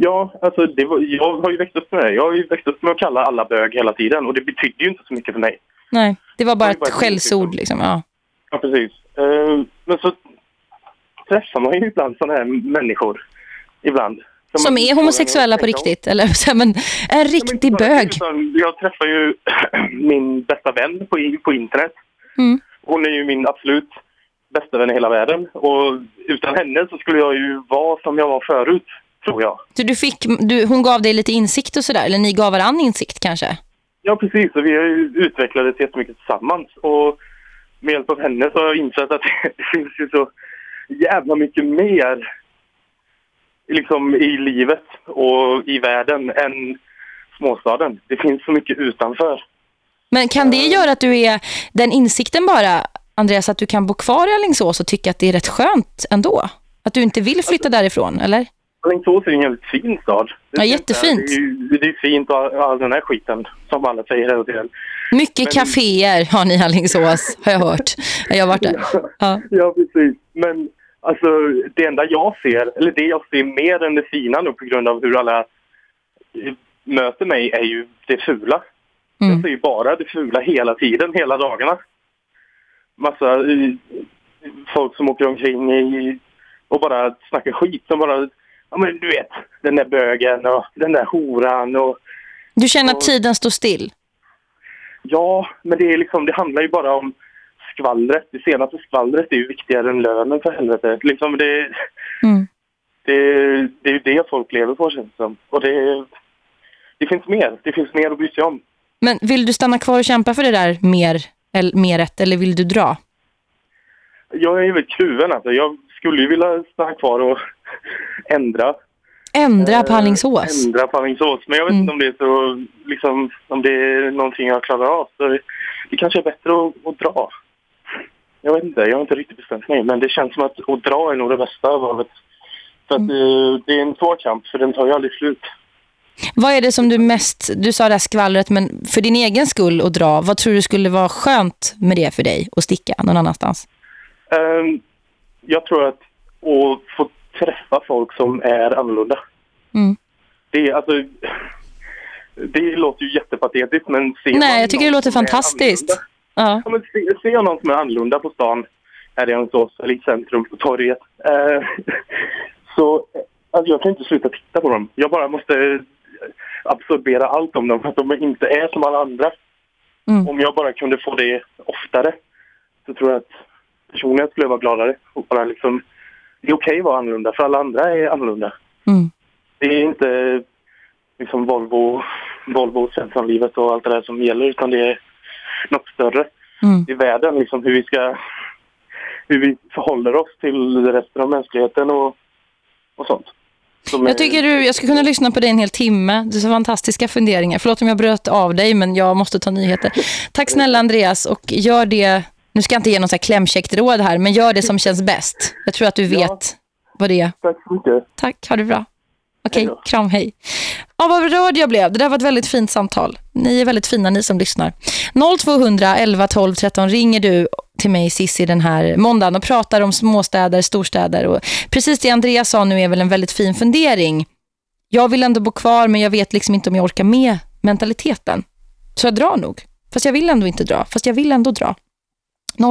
Speaker 10: Ja, alltså var, jag har ju växt upp med det. Jag har ju växt upp med att kalla alla bög hela tiden och det betyder ju inte så mycket för mig.
Speaker 2: Nej, det var bara
Speaker 10: Det var
Speaker 2: ett
Speaker 10: bara
Speaker 2: skällsord liksom. Ja.
Speaker 10: Ja, precis. Eh, men så träffar man ju ibland sådana här människor. Ibland.
Speaker 2: Som
Speaker 10: man-
Speaker 2: är homosexuella på riktigt. Eller så men en riktig bög.
Speaker 10: Utan Jag träffar ju min bästa vän på, på internet.
Speaker 2: Mm.
Speaker 10: Hon är ju min absolut bästa vän i hela världen. Och utan henne så skulle jag ju vara som jag var förut, tror jag.
Speaker 2: Så du fick, du, hon gav dig lite insikt och sådär. Eller ni gav varann insikt kanske.
Speaker 10: Ja, precis. Och vi har utvecklats jättemycket tillsammans. Och med hjälp av henne så har jag insett att det finns ju så jävla mycket mer liksom i livet och i världen än småstaden. Det finns så mycket utanför.
Speaker 2: Men kan det göra att du är den insikten bara, Andreas, att du kan bo kvar i Alingsås och tycka att det är rätt skönt ändå? Att du inte vill flytta därifrån, eller?
Speaker 10: Alingsås är ju en jävligt fin stad. Det
Speaker 2: Ja, jättefint.
Speaker 10: Det är, ju, det är fint och all, den här skiten som alla säger hela tiden.
Speaker 2: Mycket
Speaker 10: Men-
Speaker 2: kaféer har ni i Alingsås, har jag hört. Jag har varit där. Ja.
Speaker 10: Ja, precis. Men alltså, det enda jag ser, eller det jag ser mer än det fina nu på grund av hur alla eh, möter mig är ju det fula. Jag
Speaker 2: Mm.
Speaker 10: ser ju bara det fula hela tiden, hela dagarna. Massa eh, folk som åker omkring i, och bara snackar skit. Som bara, ja men du vet, den där bögen och den där horan och
Speaker 2: Du känner att tiden står still?
Speaker 10: Ja, men det, är liksom, det handlar ju bara om skvallret. Det senaste skvallret är ju viktigare än lönen för helvete. Liksom det,
Speaker 2: Mm.
Speaker 10: det, det är ju det folk lever på känns det som. Och det, det finns mer. Det finns mer att bry sig om.
Speaker 2: Men vill du stanna kvar och kämpa för det där mer, eller, meret, eller vill du dra?
Speaker 10: Jag är ju väldigt kluven alltså. Jag skulle ju vilja stanna kvar och ändra.
Speaker 2: Ändra på
Speaker 10: eh,
Speaker 2: Alingsås?
Speaker 10: Ändra på Alingsås. Men jag vet
Speaker 2: Mm.
Speaker 10: inte om det är så, liksom, om det är någonting jag klarar av. Så det, kanske är bättre att, att dra. Jag vet inte, jag har inte riktigt bestämt mig. Men det känns som att att dra är nog det bästa valet. För att eh, det är en svår kamp, för den tar ju aldrig slut.
Speaker 2: Vad är det som du mest, du sa det här skvallret, men för din egen skull att dra, vad tror du skulle vara skönt med det för dig att sticka någon annanstans?
Speaker 10: Ehm, jag tror att att få träffa folk som är annorlunda.
Speaker 2: Mm.
Speaker 10: Det alltså... Det låter ju jättepatetiskt, men
Speaker 2: Nej, jag tycker det låter fantastiskt. Ja.
Speaker 10: Ja, men se- jag någon som är annorlunda på stan, här i Alingsås, eller i centrum, på torget, eh, så alltså, jag kan inte sluta titta på dem. Jag bara måste absorbera allt om dem, för att de inte är som alla andra.
Speaker 2: Mm.
Speaker 10: Om jag bara kunde få det oftare så tror jag att personligen skulle jag vara gladare. Och bara liksom, det är okej att vara annorlunda, för alla andra är annorlunda.
Speaker 2: Mm.
Speaker 10: Det är inte liksom Volvo, Volvo livet och allt det där som gäller, utan det är något större
Speaker 2: Mm.
Speaker 10: i världen, liksom hur vi ska hur vi förhåller oss till resten av mänskligheten och, och sånt. Som
Speaker 2: Jag tycker du, jag ska kunna lyssna på dig en hel timme. Du har så fantastiska funderingar. Förlåt om jag bröt av dig, men jag måste ta nyheter. Tack snälla Andreas och gör det, nu ska jag inte ge någon så här klämkäckt råd här, men gör det som känns bäst. Jag tror att du vet
Speaker 10: Ja.
Speaker 2: vad det är.
Speaker 10: Tack så mycket.
Speaker 2: Tack, ha det bra. Okej,
Speaker 10: då.
Speaker 2: kram, hej. Ja, vad rörd jag blev. Det där var ett väldigt fint samtal. Ni är väldigt fina, ni som lyssnar. 0200 11 12 13 ringer du till mig, Sissi, den här måndagen och pratar om småstäder, storstäder. Och precis det Andreas sa nu är väl en väldigt fin fundering. Jag vill ändå bo kvar, men jag vet liksom inte om jag orkar med mentaliteten. Så jag drar nog. Fast jag vill ändå inte dra. Fast jag vill ändå dra.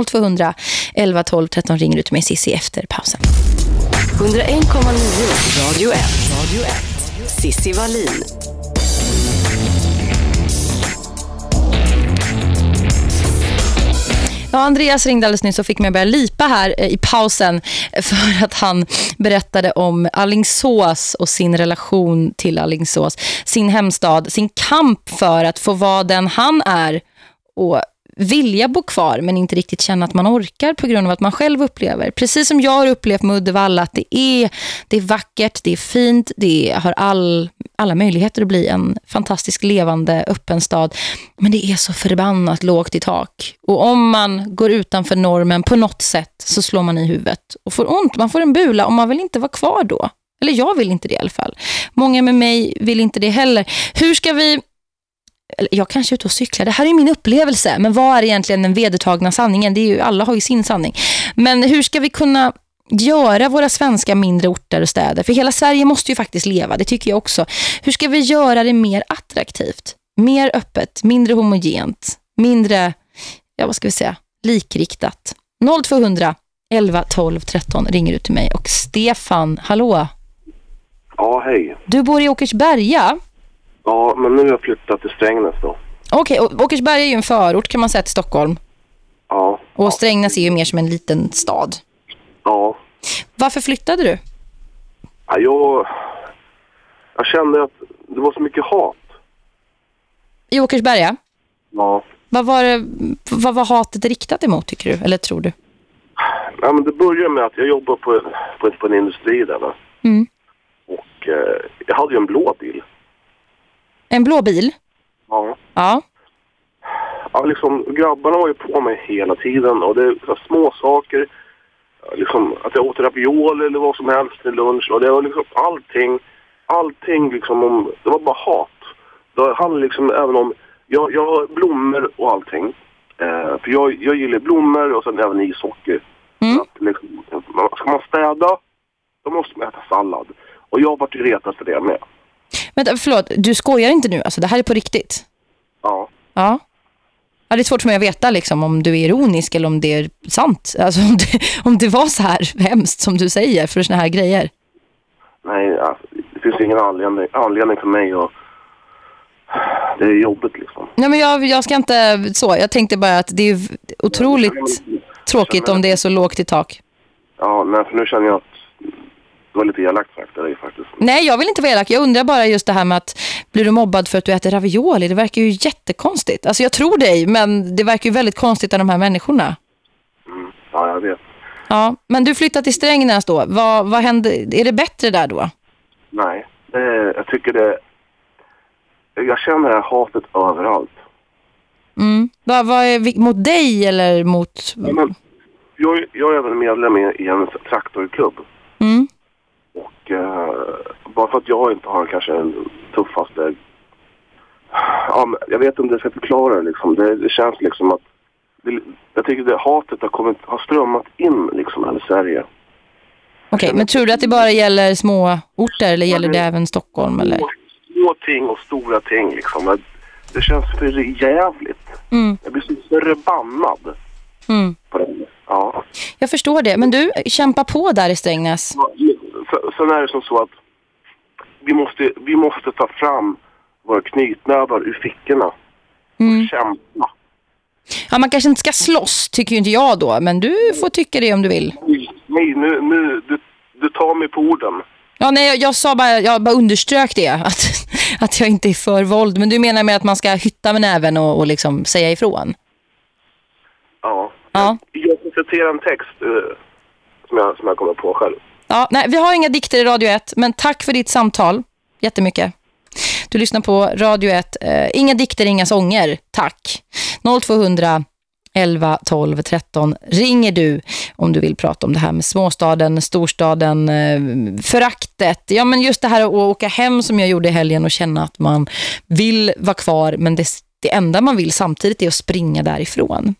Speaker 2: 0200 11 12 13 ringer du till mig, Sissi, efter pausen.
Speaker 1: 101,9 Radio 1. Radio 1. Sissi Wallin.
Speaker 2: Ja, Andreas ringde alldeles nyss och fick mig att börja lipa här eh, i pausen för att han berättade om Allingsås och sin relation till Allingsås, sin hemstad, sin kamp för att få vara den han är och vilja bo kvar men inte riktigt känna att man orkar på grund av att man själv upplever. Precis som jag har upplevt med Uddevalla att det är, det är vackert, det är fint, det har all, alla möjligheter att bli en fantastisk levande öppen stad. Men det är så förbannat lågt i tak. Och om man går utanför normen på något sätt så slår man i huvudet och får ont. Man får en bula och man vill inte vara kvar då. Eller jag vill inte det i alla fall. Många med mig vill inte det heller. Hur ska vi jag kanske är ute och cyklar. Det här är min upplevelse. Men vad är egentligen den vedertagna sanningen? Det är ju, alla har ju sin sanning. Men hur ska vi kunna göra våra svenska mindre orter och städer? För hela Sverige måste ju faktiskt leva, det tycker jag också. Hur ska vi göra det mer attraktivt? Mer öppet, mindre homogent, mindre, ja vad ska vi säga, likriktat. 0200 11 12 13 ringer du till mig. Och Stefan, hallå?
Speaker 11: Ja, hej.
Speaker 2: Du bor i Åkersberga?
Speaker 11: Ja, men nu har jag flyttat till Strängnäs då.
Speaker 2: Okej, okay, Åkersberga är ju en förort kan man säga till Stockholm.
Speaker 11: Ja.
Speaker 2: Och Strängnäs är ju mer som en liten stad.
Speaker 11: Ja.
Speaker 2: Varför flyttade du?
Speaker 11: Ja, jag, jag kände att det var så mycket hat.
Speaker 2: I Åkersberga?
Speaker 11: Ja.
Speaker 2: Vad var, det, vad var hatet riktat emot tycker du? Eller tror du?
Speaker 11: Ja, men det började med att jag jobbade på, på, på en industri där.
Speaker 2: Mm.
Speaker 11: Och eh, jag hade ju en blå bil.
Speaker 2: En blå bil?
Speaker 11: Ja.
Speaker 2: Ja.
Speaker 11: Ja, liksom, grabbarna var ju på mig hela tiden och det var små saker. Liksom, att jag åt ravioli eller vad som helst till lunch. Och det var liksom allting, allting liksom om, det var bara hat. Det handlade liksom även om, jag, jag har blommor och allting. Eh, för jag, jag gillar blommor och sen även ishockey.
Speaker 2: Mm.
Speaker 11: Att, liksom, ska man städa, då måste man äta sallad. Och jag vart ju retad för det med.
Speaker 2: Vänta, förlåt, du skojar inte nu? Alltså det här är på riktigt?
Speaker 11: Ja.
Speaker 2: Ja. Ja, det är svårt för mig att veta liksom, om du är ironisk eller om det är sant. Alltså om det, om det var så här hemskt som du säger för såna här grejer.
Speaker 11: Nej, alltså, det finns ingen anledning, anledning för mig att... Det är jobbigt liksom.
Speaker 2: Nej, men jag, jag ska inte så. Jag tänkte bara att det är otroligt tråkigt om det är så lågt i tak.
Speaker 11: Ja, nej, för nu känner jag att det var lite elakt sagt av dig faktiskt.
Speaker 2: Nej, jag vill inte vara elak. Jag undrar bara just det här med att blir du mobbad för att du äter ravioli? Det verkar ju jättekonstigt. Alltså jag tror dig, men det verkar ju väldigt konstigt av de här människorna.
Speaker 11: Mm. Ja, jag vet.
Speaker 2: Ja, men du flyttar till Strängnäs då. Vad, vad händer? Är det bättre där då?
Speaker 11: Nej, det, jag tycker det... Jag känner det här hatet överallt.
Speaker 2: Mm. Vad, vad är mot dig eller mot...
Speaker 11: Ja, men, jag, jag är även medlem i en traktorklubb.
Speaker 2: Mm.
Speaker 11: Och uh, bara för att jag inte har kanske den tuffaste... Ja, jag vet inte om det ska förklara liksom. det. Det känns liksom att... Det, jag tycker det hatet har, kommit, har strömmat in liksom över Sverige.
Speaker 2: Okej, okay, men tror du att det bara gäller små orter eller gäller det även Stockholm? Eller?
Speaker 11: Små ting och stora ting liksom. Det känns för jävligt.
Speaker 2: Mm.
Speaker 11: Jag blir så förbannad
Speaker 2: mm.
Speaker 11: på det. Ja.
Speaker 2: Jag förstår det. Men du, kämpa på där i Strängnäs.
Speaker 11: Sen är det som så att vi måste, vi måste ta fram våra knytnävar ur fickorna.
Speaker 2: Mm.
Speaker 11: Och kämpa.
Speaker 2: Ja, man kanske inte ska slåss, tycker ju inte jag då. Men du får tycka det om du vill.
Speaker 11: Nej, nu, nu du, du tar mig på orden.
Speaker 2: Ja, nej, jag, jag sa bara, jag bara underströk det. Att, att jag inte är för våld. Men du menar med att man ska hytta med näven och, och liksom säga ifrån?
Speaker 11: Ja.
Speaker 2: ja.
Speaker 11: Jag ska citera en text uh, som, jag, som jag kommer på själv.
Speaker 2: Ja, nej, vi har inga dikter i Radio 1, men tack för ditt samtal. Jättemycket. Du lyssnar på Radio 1. Eh, inga dikter, inga sånger. Tack. 0200 11 12 13 ringer du om du vill prata om det här med småstaden, storstaden, eh, föraktet. Ja, men just det här att åka hem som jag gjorde i helgen och känna att man vill vara kvar, men det, det enda man vill samtidigt är att springa därifrån.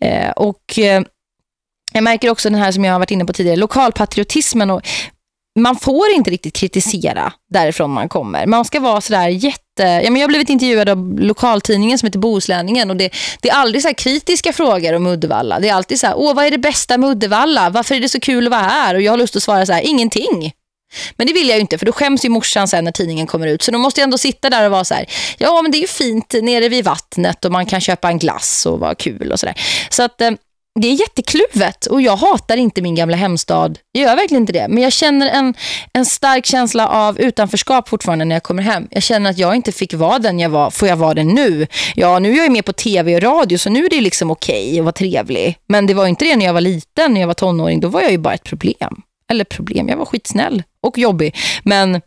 Speaker 2: Eh, och... Eh, jag märker också den här som jag har varit inne på tidigare, lokalpatriotismen och man får inte riktigt kritisera därifrån man kommer. Man ska vara sådär jätte... Ja, men jag har blivit intervjuad av lokaltidningen som heter Bohuslänningen och det, det är aldrig så kritiska frågor om Uddevalla. Det är alltid så här, åh vad är det bästa med Uddevalla? Varför är det så kul att vara här? Och jag har lust att svara så här, ingenting. Men det vill jag ju inte för då skäms ju morsan sen när tidningen kommer ut. Så då måste jag ändå sitta där och vara så här, ja men det är ju fint nere vid vattnet och man kan köpa en glass och vara kul och sådär. Så att eh, det är jättekluvet och jag hatar inte min gamla hemstad. Jag gör verkligen inte det. Men jag känner en, en stark känsla av utanförskap fortfarande när jag kommer hem. Jag känner att jag inte fick vara den jag var. Får jag vara den nu? Ja, nu är jag med på tv och radio så nu är det liksom okej okay att vara trevlig. Men det var inte det när jag var liten, när jag var tonåring. Då var jag ju bara ett problem. Eller problem, jag var skitsnäll och jobbig. Men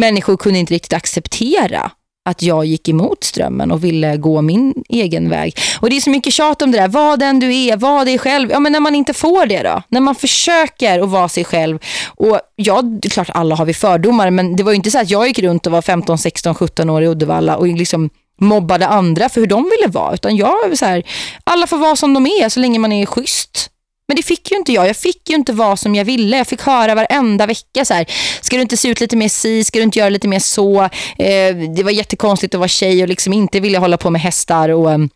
Speaker 2: människor kunde inte riktigt acceptera att jag gick emot strömmen och ville gå min egen väg. Och det är så mycket tjat om det där. Vad den du är, vad dig själv. Ja, men när man inte får det då. När man försöker att vara sig själv. Och ja, det är klart alla har vi fördomar. Men det var ju inte så att jag gick runt och var 15, 16, 17 år i Uddevalla och liksom mobbade andra för hur de ville vara. Utan jag är så här, alla får vara som de är så länge man är schysst. Men det fick ju inte jag. Jag fick ju inte vara som jag ville. Jag fick höra varenda vecka så här. Ska du inte se ut lite mer si? Ska du inte göra lite mer så? Eh, det var jättekonstigt att vara tjej och liksom inte vilja hålla på med hästar och ehm,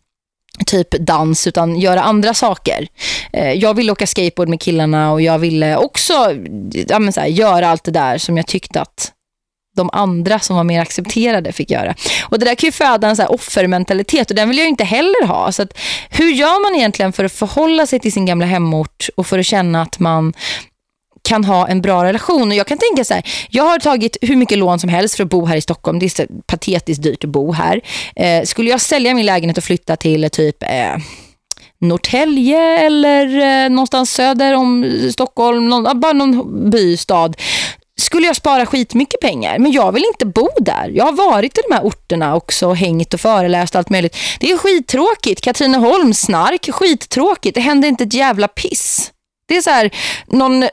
Speaker 2: typ dans utan göra andra saker. Eh, jag ville åka skateboard med killarna och jag ville också ja, men så här, göra allt det där som jag tyckte att de andra som var mer accepterade fick göra. Och det där kan ju föda en så här offermentalitet och den vill jag inte heller ha. Så att, hur gör man egentligen för att förhålla sig till sin gamla hemort och för att känna att man kan ha en bra relation. Och jag kan tänka så här, jag har tagit hur mycket lån som helst för att bo här i Stockholm. Det är så patetiskt dyrt att bo här. Eh, skulle jag sälja min lägenhet och flytta till eh, typ... Eh, Norrtälje eller eh, någonstans söder om Stockholm, någon, bara någon bystad skulle jag spara skitmycket pengar. Men jag vill inte bo där. Jag har varit i de här orterna också och hängt och föreläst allt möjligt. Det är skittråkigt. Katrineholm, snark, skittråkigt. Det händer inte ett jävla piss. Det är så här, någon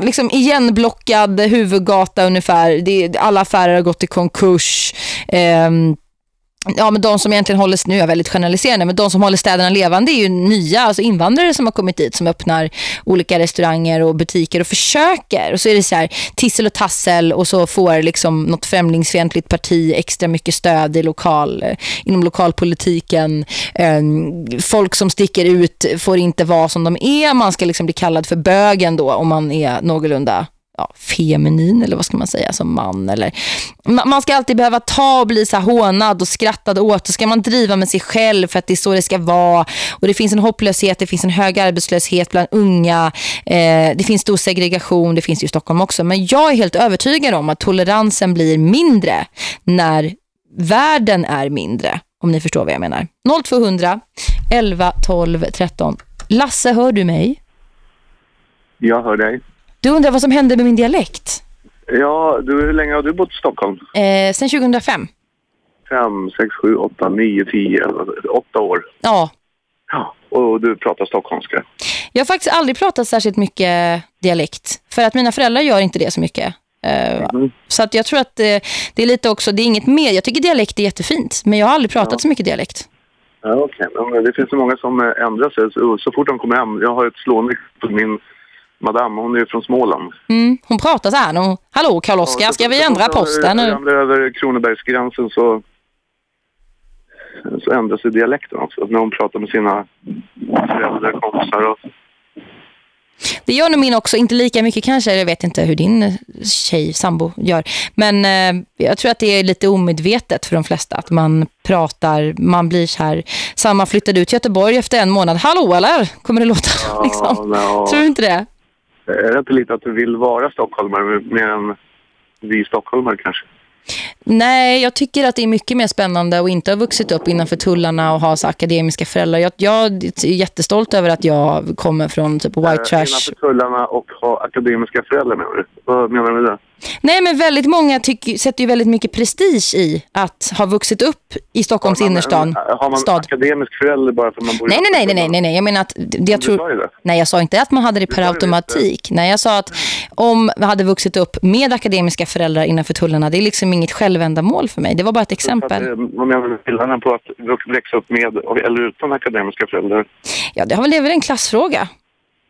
Speaker 2: liksom igenblockad huvudgata ungefär. Det, alla affärer har gått i konkurs. Eh, ja, men de som egentligen håller, nu är jag väldigt generaliserande, men de som håller städerna levande är ju nya, alltså invandrare som har kommit dit som öppnar olika restauranger och butiker och försöker. Och så är det så här tissel och tassel och så får liksom något främlingsfientligt parti extra mycket stöd i lokal, eh, inom lokalpolitiken. Ehm, folk som sticker ut får inte vara som de är. Man ska liksom bli kallad för bögen då om man är någorlunda ja, feminin eller vad ska man säga som man eller man ska alltid behöva ta och bli så hånad och skrattad åt. Och ska man driva med sig själv för att det är så det ska vara. Och det finns en hopplöshet, det finns en hög arbetslöshet bland unga. Eh, det finns stor segregation, det finns ju i Stockholm också. Men jag är helt övertygad om att toleransen blir mindre när världen är mindre om ni förstår vad jag menar. 0200 11 12 13 Lasse, hör du mig?
Speaker 12: Jag hör dig.
Speaker 2: Du undrar vad som hände med min dialekt?
Speaker 12: Ja, du, hur länge har du bott i Stockholm?
Speaker 2: Eh, sen 2005.
Speaker 12: 5, 6, 7, 8, 9, 10, 8 år.
Speaker 2: Ja.
Speaker 12: Ja, och du pratar stockholmska?
Speaker 2: Jag har faktiskt aldrig pratat särskilt mycket dialekt. För att mina föräldrar gör inte det så mycket. Uh, mm. Så att jag tror att det, det, är lite också, det är inget mer. Jag tycker dialekt är jättefint. Men jag har aldrig pratat ja. så mycket dialekt.
Speaker 12: Ja, okej. Okay. Det finns så många som ändrar sig så, så fort de kommer hem. Jag har ett slående på min madame, hon är från Småland.
Speaker 2: Mm, hon pratar så här nu. Hallå Karl-Oskar, ja, ska vi ändra posten nu?
Speaker 12: När över Kronobergsgränsen så, så ändrar sig dialekten också. När hon pratar med sina föräldrar, kompisar och
Speaker 2: det gör nog min också, inte lika mycket kanske. Jag vet inte hur din tjej, sambo, gör. Men eh, jag tror att det är lite omedvetet för de flesta. Att man pratar, man blir så här. Samma flyttade ut till Göteborg efter en månad. Hallå eller? Kommer det låta? Ja, liksom. no. Tror du inte det?
Speaker 12: Är det inte lite att du vill vara stockholmare mer än vi stockholmare kanske?
Speaker 2: Nej, jag tycker att det är mycket mer spännande att inte ha vuxit upp innanför tullarna och ha så akademiska föräldrar. Jag, jag är jättestolt över att jag kommer från typ white trash.
Speaker 12: Innanför tullarna och ha akademiska föräldrar menar du? Vad menar du med det?
Speaker 2: Nej, men väldigt många tycker, sätter ju väldigt mycket prestige i att ha vuxit upp i Stockholms innerstan.
Speaker 12: Har man stad. akademisk förälder bara för att man bor
Speaker 2: nej, i nej, nej, nej, nej, nej. Jag menar att det, jag tror, det. Nej, jag sa inte att man hade det per automatik. Det. Nej, jag sa att om vi hade vuxit upp med akademiska föräldrar innanför tullarna, det är liksom inget självändamål för mig. Det var bara ett exempel.
Speaker 12: Vad menar du skillnaden på att växa upp med eller utan akademiska föräldrar?
Speaker 2: Ja, det har väl, det är väl en klassfråga.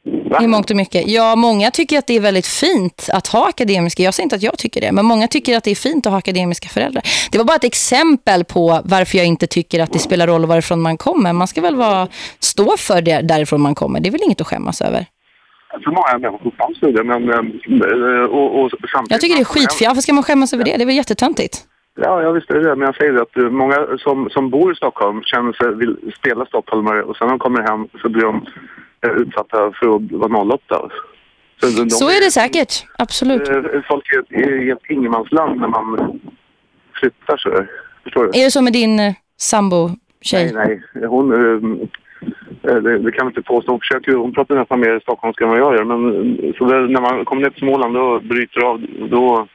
Speaker 2: Va? I mångt och mycket. Ja, många tycker att det är väldigt fint att ha akademiska. Jag säger inte att jag tycker det, men många tycker att det är fint att ha akademiska föräldrar. Det var bara ett exempel på varför jag inte tycker att det spelar roll varifrån man kommer. Man ska väl vara, stå för det därifrån man kommer. Det är väl inget att skämmas över.
Speaker 12: För många människor fanns det, men... Eh, och, och,
Speaker 2: jag tycker det är skitfjärd. Varför ska man skämmas över det? Det är väl jättetöntigt.
Speaker 12: Ja, jag visste det. Men jag säger det att eh, många som, som bor i Stockholm känner sig, vill spela stockholmare och sen när de kommer hem så blir de utsatta för att vara 08. Så, de,
Speaker 2: Så är det säkert, absolut.
Speaker 12: eh, Folk är i ett ingenmansland när man flyttar så. Förstår du?
Speaker 2: Är det så med din eh, sambo tjej?
Speaker 12: Nej, nej. Hon, eh, eh, det, det kan man inte påstå. Hon, försöker, hon pratar nästan mer stockholmska än vad jag gör. Men eh, så där, när man kommer ner till Småland då bryter av. Då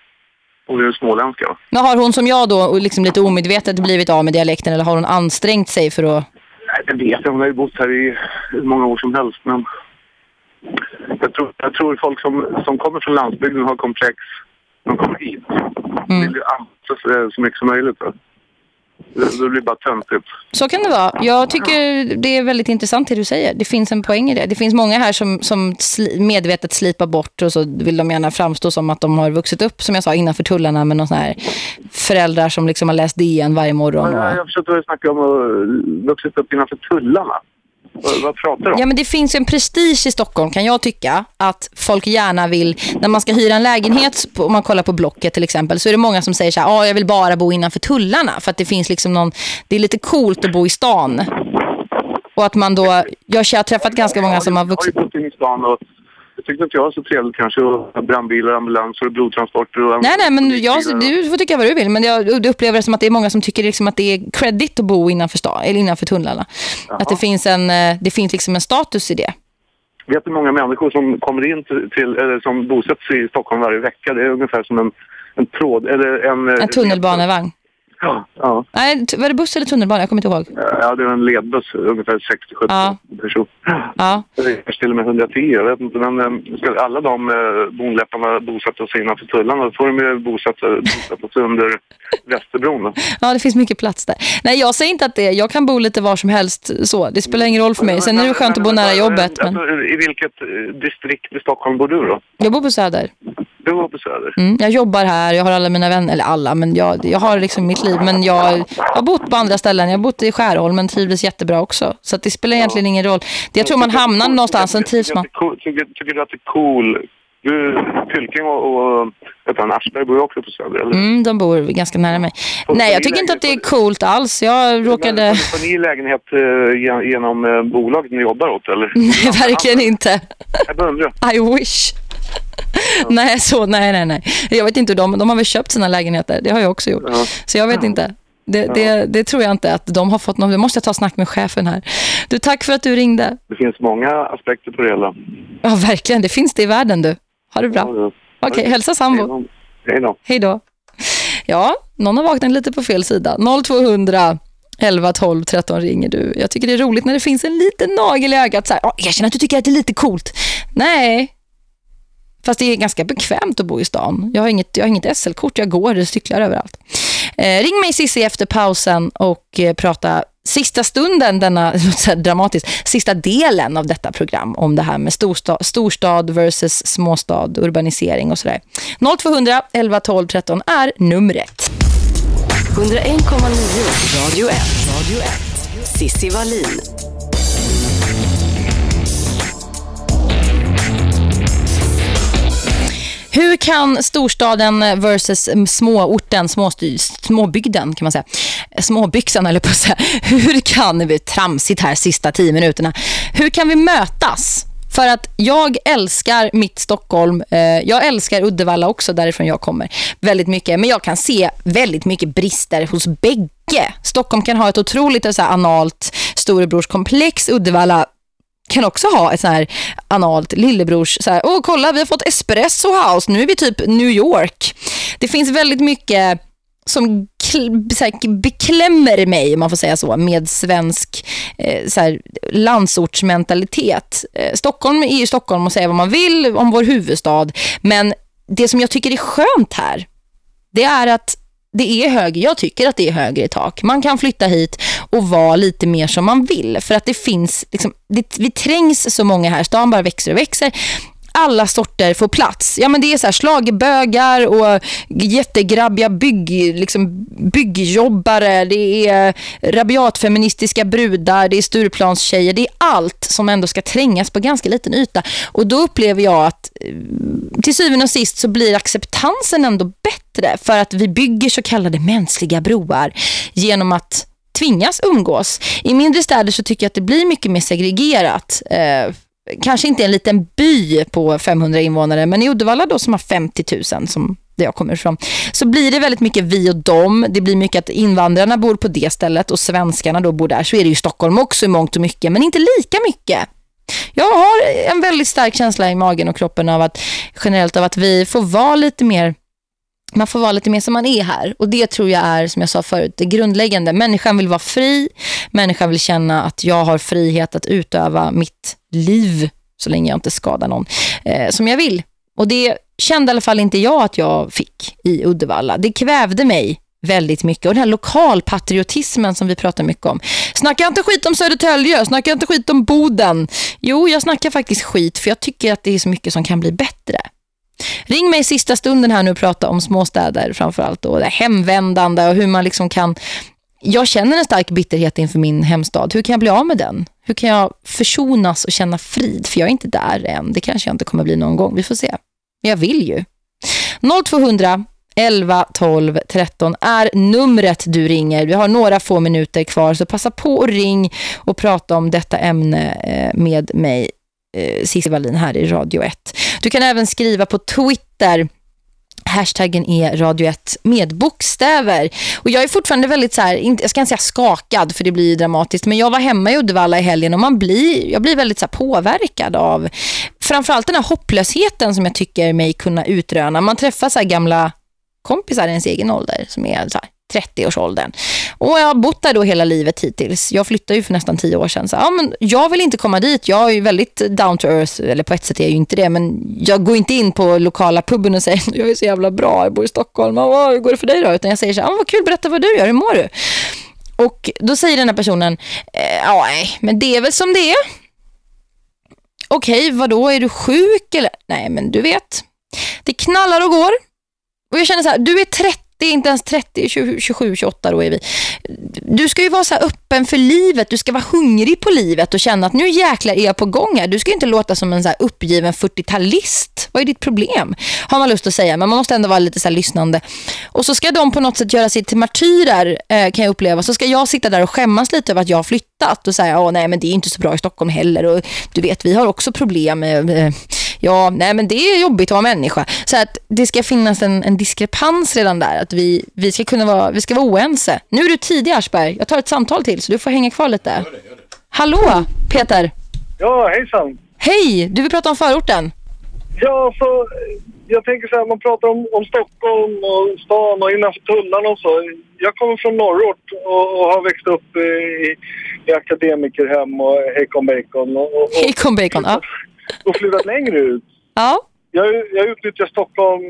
Speaker 12: hon är småländska.
Speaker 2: Men har hon som jag då liksom lite omedvetet blivit av med dialekten eller har hon ansträngt sig för att...
Speaker 12: Det vet jag. Hon har ju bott här i hur många år som helst. Men jag tror, jag tror folk som, som kommer från landsbygden har komplex de kommer hit. De vill ju anpassa sig så mycket som möjligt. va. Det, det blir bara töntigt.
Speaker 2: Så kan det vara. Jag tycker det är väldigt intressant det du säger. Det finns en poäng i det. Det finns många här som, som sli, medvetet slipar bort och så vill de gärna framstå som att de har vuxit upp, som jag sa, innanför tullarna med någon sån här föräldrar som liksom har läst DN varje morgon. Och...
Speaker 12: jag, jag försökte snacka om att vuxit upp innanför tullarna. Vad, vad pratar du om?
Speaker 2: Ja, men det finns en prestige i Stockholm kan jag tycka att folk gärna vill, när man ska hyra en lägenhet, om man kollar på Blocket till exempel, så är det många som säger så här, ah, jag vill bara bo innanför tullarna för att det finns liksom någon, det är lite coolt att bo i stan. Och att man då, jag har träffat ganska många som har vuxit
Speaker 12: Jag har bott i stan och tyckte inte jag var så trevligt kanske. Och brandbilar, ambulanser och blodtransporter. Och
Speaker 2: Nej, nej, men jag, du får tycka vad du vill. Men jag upplever det som att det är många som tycker liksom att det är credit att bo innanför, stan, eller innanför tunnlarna. Att det finns, en, eh, det finns liksom en status i det.
Speaker 12: Vet du många människor som kommer in till, till eller som bosätts i Stockholm varje vecka? Det är ungefär som en, en tråd, eller en...
Speaker 2: En tunnelbanevagn.
Speaker 12: Ja, ja.
Speaker 2: Nej, var det buss eller tunnelbana? Jag kommer inte ihåg.
Speaker 12: ja, det är en ledbuss, ungefär 60-70
Speaker 2: Ja.
Speaker 12: personer.
Speaker 2: Ja.
Speaker 12: Kanske till och med 110, jag vet inte. Men eh, ska alla de eh, bonläpparna bosätta sig innanför tullarna, då får de ju bosätta, bosätta sig under Västerbron. Då.
Speaker 2: Ja, det finns mycket plats där. Nej, jag säger inte att det jag kan bo lite var som helst så. Det spelar ingen roll för mig. Sen är det skönt att bo nära jobbet. Men
Speaker 12: Alltså, I vilket eh, distrikt i Stockholm bor du då?
Speaker 2: jag bor på Söder.
Speaker 12: Du bor på Söder.
Speaker 2: Mm, jag jobbar här, jag har alla mina vänner, eller alla, men jag, jag har liksom mitt liv. Men jag, jag har bott på andra ställen. Jag har bott i Skärholm, men trivdes jättebra också. Så det spelar egentligen ingen roll. Det, jag tror man hamnar någonstans, sen trivs man.
Speaker 12: Tycker, du att det är cool? Du, Fylking och, och vet han, Aschberg bor ju också på Söder, eller?
Speaker 2: Mm, de bor ganska nära mig. Nej, jag tycker inte att det är coolt alls. Jag råkade...
Speaker 12: Får ni lägenhet eh, gen- genom eh, bolaget ni jobbar åt, eller?
Speaker 2: Nej, verkligen inte.
Speaker 12: Jag bara undrar.
Speaker 2: I wish. Nej, så, nej, nej, nej. Jag vet inte hur de, de har väl köpt sina lägenheter. Det har jag också gjort. Så jag vet inte. Det, det, det tror jag inte att de har fått någon. Det måste jag ta snack med chefen här. Du, tack för att du ringde.
Speaker 12: Det finns många aspekter på det hela.
Speaker 2: Ja, verkligen. Det finns det i världen, du. Ha det bra.
Speaker 12: Ja,
Speaker 2: Okej, hälsa sambo.
Speaker 12: Hej då.
Speaker 2: Hej då. Ja, någon har vaknat lite på fel sida. 0200 11 12 13 ringer du. Jag tycker det är roligt när det finns en liten nagel i ögat. Så här, "Ja, erkänn att du tycker att det är lite coolt. Nej. Fast det är ganska bekvämt att bo i stan. Jag har inget, jag har inget SL-kort, jag går och cyklar överallt. Eh, ring mig Cissi efter pausen och eh, prata sista stunden, denna dramatiskt, sista delen av detta program om det här med storstad, storstad versus småstad, urbanisering och sådär. 0200 11 12 13 är numret.
Speaker 1: 101,9 Radio 1. Radio 1. Sissi Wallin.
Speaker 2: Hur kan storstaden versus småorten, småsty- småbygden kan man säga, småbyxan eller på att säga, hur kan vi, tramsigt här sista tio minuterna, hur kan vi mötas? För att jag älskar mitt Stockholm, eh, jag älskar Uddevalla också därifrån jag kommer väldigt mycket, men jag kan se väldigt mycket brister hos bägge. Stockholm kan ha ett otroligt så här, analt storebrorskomplex, Uddevalla kan också ha ett så här analt lillebrors så här, åh kolla vi har fått espresso house, nu är vi typ New York. Det finns väldigt mycket som så här, beklämmer mig, om man får säga så, med svensk eh, så här, landsortsmentalitet. Eh, Stockholm är ju Stockholm och säga vad man vill om vår huvudstad, men det som jag tycker är skönt här, det är att det är högre, jag tycker att det är högre i tak. Man kan flytta hit och vara lite mer som man vill. För att det finns, liksom, det, vi trängs så många här, stan bara växer och växer alla sorter får plats. Ja men det är så här slagbögar och jättegrabbiga bygg, liksom byggjobbare, det är rabiatfeministiska brudar, det är Stureplanstjejer, det är allt som ändå ska trängas på ganska liten yta. Och då upplever jag att eh, till syvende och sist så blir acceptansen ändå bättre för att vi bygger så kallade mänskliga broar genom att tvingas umgås. I mindre städer så tycker jag att det blir mycket mer segregerat. Eh, Kanske inte en liten by på 500 invånare, men i Uddevalla då som har 50 000 som där jag kommer ifrån, så blir det väldigt mycket vi och dem. Det blir mycket att invandrarna bor på det stället och svenskarna då bor där. Så är det ju i Stockholm också i mångt och mycket, men inte lika mycket. Jag har en väldigt stark känsla i magen och kroppen av att generellt av att vi får vara lite mer man får vara lite mer som man är här. Och det tror jag är, som jag sa förut, det grundläggande. Människan vill vara fri. Människan vill känna att jag har frihet att utöva mitt liv så länge jag inte skadar någon eh, som jag vill. Och det kände i alla fall inte jag att jag fick i Uddevalla. Det kvävde mig väldigt mycket. Och den här lokalpatriotismen som vi pratar mycket om. Snackar inte skit om Södertälje, snackar inte skit om Boden. Jo, jag snackar faktiskt skit för jag tycker att det är så mycket som kan bli bättre. Ring mig i sista stunden här nu och prata om småstäder framförallt och det hemvändande och hur man liksom kan jag känner en stark bitterhet inför min hemstad. Hur kan jag bli av med den? Hur kan jag försonas och känna frid? För jag är inte där än. Det kanske jag inte kommer bli någon gång. Vi får se. Men jag vill ju. 0200 11 12 13 är numret du ringer. Vi har några få minuter kvar så passa på och ring och prata om detta ämne eh, med mig eh, Cissi Wallin här i Radio 1. Du kan även skriva på Twitter Hashtaggen är Radio 1 med bokstäver. Och jag är fortfarande väldigt så här, jag ska inte säga skakad för det blir dramatiskt. Men jag var hemma i Uddevalla i helgen och man blir, jag blir väldigt så påverkad av framförallt den här hopplösheten som jag tycker mig kunna utröna. Man träffar så gamla kompisar i ens egen ålder som är så här, 30-årsåldern. Och jag har bott där då hela livet hittills. Jag flyttade ju för nästan 10 år sedan. Så, ja, men jag vill inte komma dit. Jag är ju väldigt down to earth. Eller på ett sätt är jag ju inte det. Men jag går inte in på lokala puben och säger jag är så jävla bra, jag bor i Stockholm. Ja, hur går det för dig då? Utan jag säger så här, vad kul, berätta vad du gör, hur mår du? Och då säger den här personen, eh, ja men det är väl som det är. Okej, vad då Är du sjuk eller? Nej, men du vet. Det knallar och går. Och jag känner så här, du är 30 det är inte ens 30, 27, 28 då är vi. Du ska ju vara så öppen för livet. Du ska vara hungrig på livet och känna att nu jäklar är jag på gång här. Du ska inte låta som en så uppgiven 40-talist. Vad är ditt problem? Har man lust att säga. Men man måste ändå vara lite så lyssnande. Och så ska de på något sätt göra sig till martyrer eh, kan jag uppleva. Så ska jag sitta där och skämmas lite över att jag har flyttat och säga, åh nej men det är inte så bra i Stockholm heller. Och du vet, vi har också problem med... Eh, Ja, nej men det är jobbigt att vara människa. Så att det ska finnas en, en diskrepans redan där. Att vi, vi ska kunna vara, vi ska vara oense. Nu är du tidig Aschberg. Jag tar ett samtal till så du får hänga kvar lite. Gör det, gör det. Hallå Peter.
Speaker 13: Ja, hejsan.
Speaker 2: Hej, du vill prata om förorten.
Speaker 13: Ja, så jag tänker så här, man pratar om, om Stockholm och stan och innanför tullarna och så. Jag kommer från norrort och, och har växt upp i, i akademikerhem och Hejkon Bacon. Och, och,
Speaker 2: Hejkon Bacon, ja
Speaker 13: och flyttat längre ut.
Speaker 2: Ja.
Speaker 13: Jag, jag utnyttjar Stockholm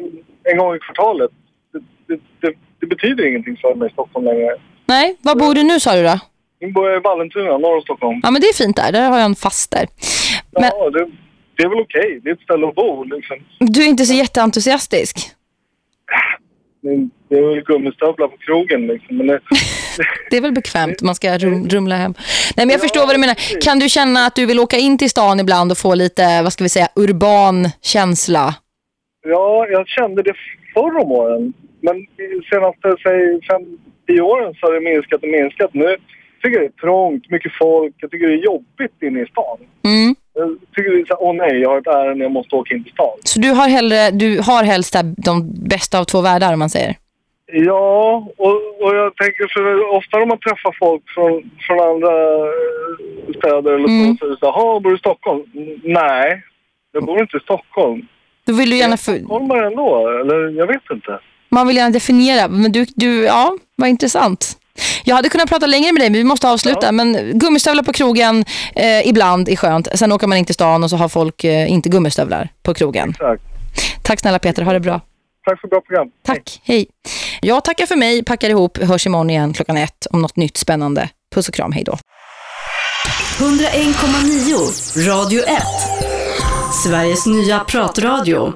Speaker 13: en gång i kvartalet. Det, det, det, det betyder ingenting för mig i Stockholm längre.
Speaker 2: Nej, var bor du nu sa du då?
Speaker 13: Jag bor i Vallentuna, norr om Stockholm.
Speaker 2: Ja, men det är fint där. Där har jag en faster.
Speaker 13: Men... Ja, det, det är väl okej. Okay. Det är ett ställe att bo liksom.
Speaker 2: Du är inte så jätteentusiastisk?
Speaker 13: Det är väl gummistövlar på krogen liksom. Men det,
Speaker 2: det är väl bekvämt, man ska rum, rumla hem. Nej men jag ja, förstår vad du menar. Kan du känna att du vill åka in till stan ibland och få lite, vad ska vi säga, urban känsla?
Speaker 13: Ja, jag kände det förr om åren. Men senaste, säg, fem, tio åren så har det minskat och minskat. Nu tycker jag det är trångt, mycket folk. Jag tycker det är jobbigt inne i stan.
Speaker 2: Mm.
Speaker 13: Jag tycker det är så åh nej, jag har ett ärende, jag måste åka in till stan.
Speaker 2: Så du har, hellre, du har helst de bästa av två världar om man säger?
Speaker 13: Ja, och, och jag tänker för ofta när man träffar folk från, från andra eh, städer eller mm. så, så jaha, bor du i Stockholm? Nej, jag bor inte i Stockholm.
Speaker 2: Då vill du gärna...
Speaker 13: För... Stockholmare ändå, eller jag vet inte.
Speaker 2: Man vill gärna definiera, men du, du ja, vad intressant. Jag hade kunnat prata längre med dig, men vi måste avsluta. Ja. Men gummistövlar på krogen eh, ibland är skönt. Sen åker man in till stan och så har folk eh, inte gummistövlar på krogen.
Speaker 13: Exakt.
Speaker 2: Tack snälla Peter, ha det bra.
Speaker 13: Tack för bra program.
Speaker 2: Tack, hej. hej. Jag tackar för mig, packar ihop, hörs imorgon igen klockan ett om något nytt spännande. Puss och kram, hej då.
Speaker 1: 101,9 Radio 1 Sveriges nya pratradio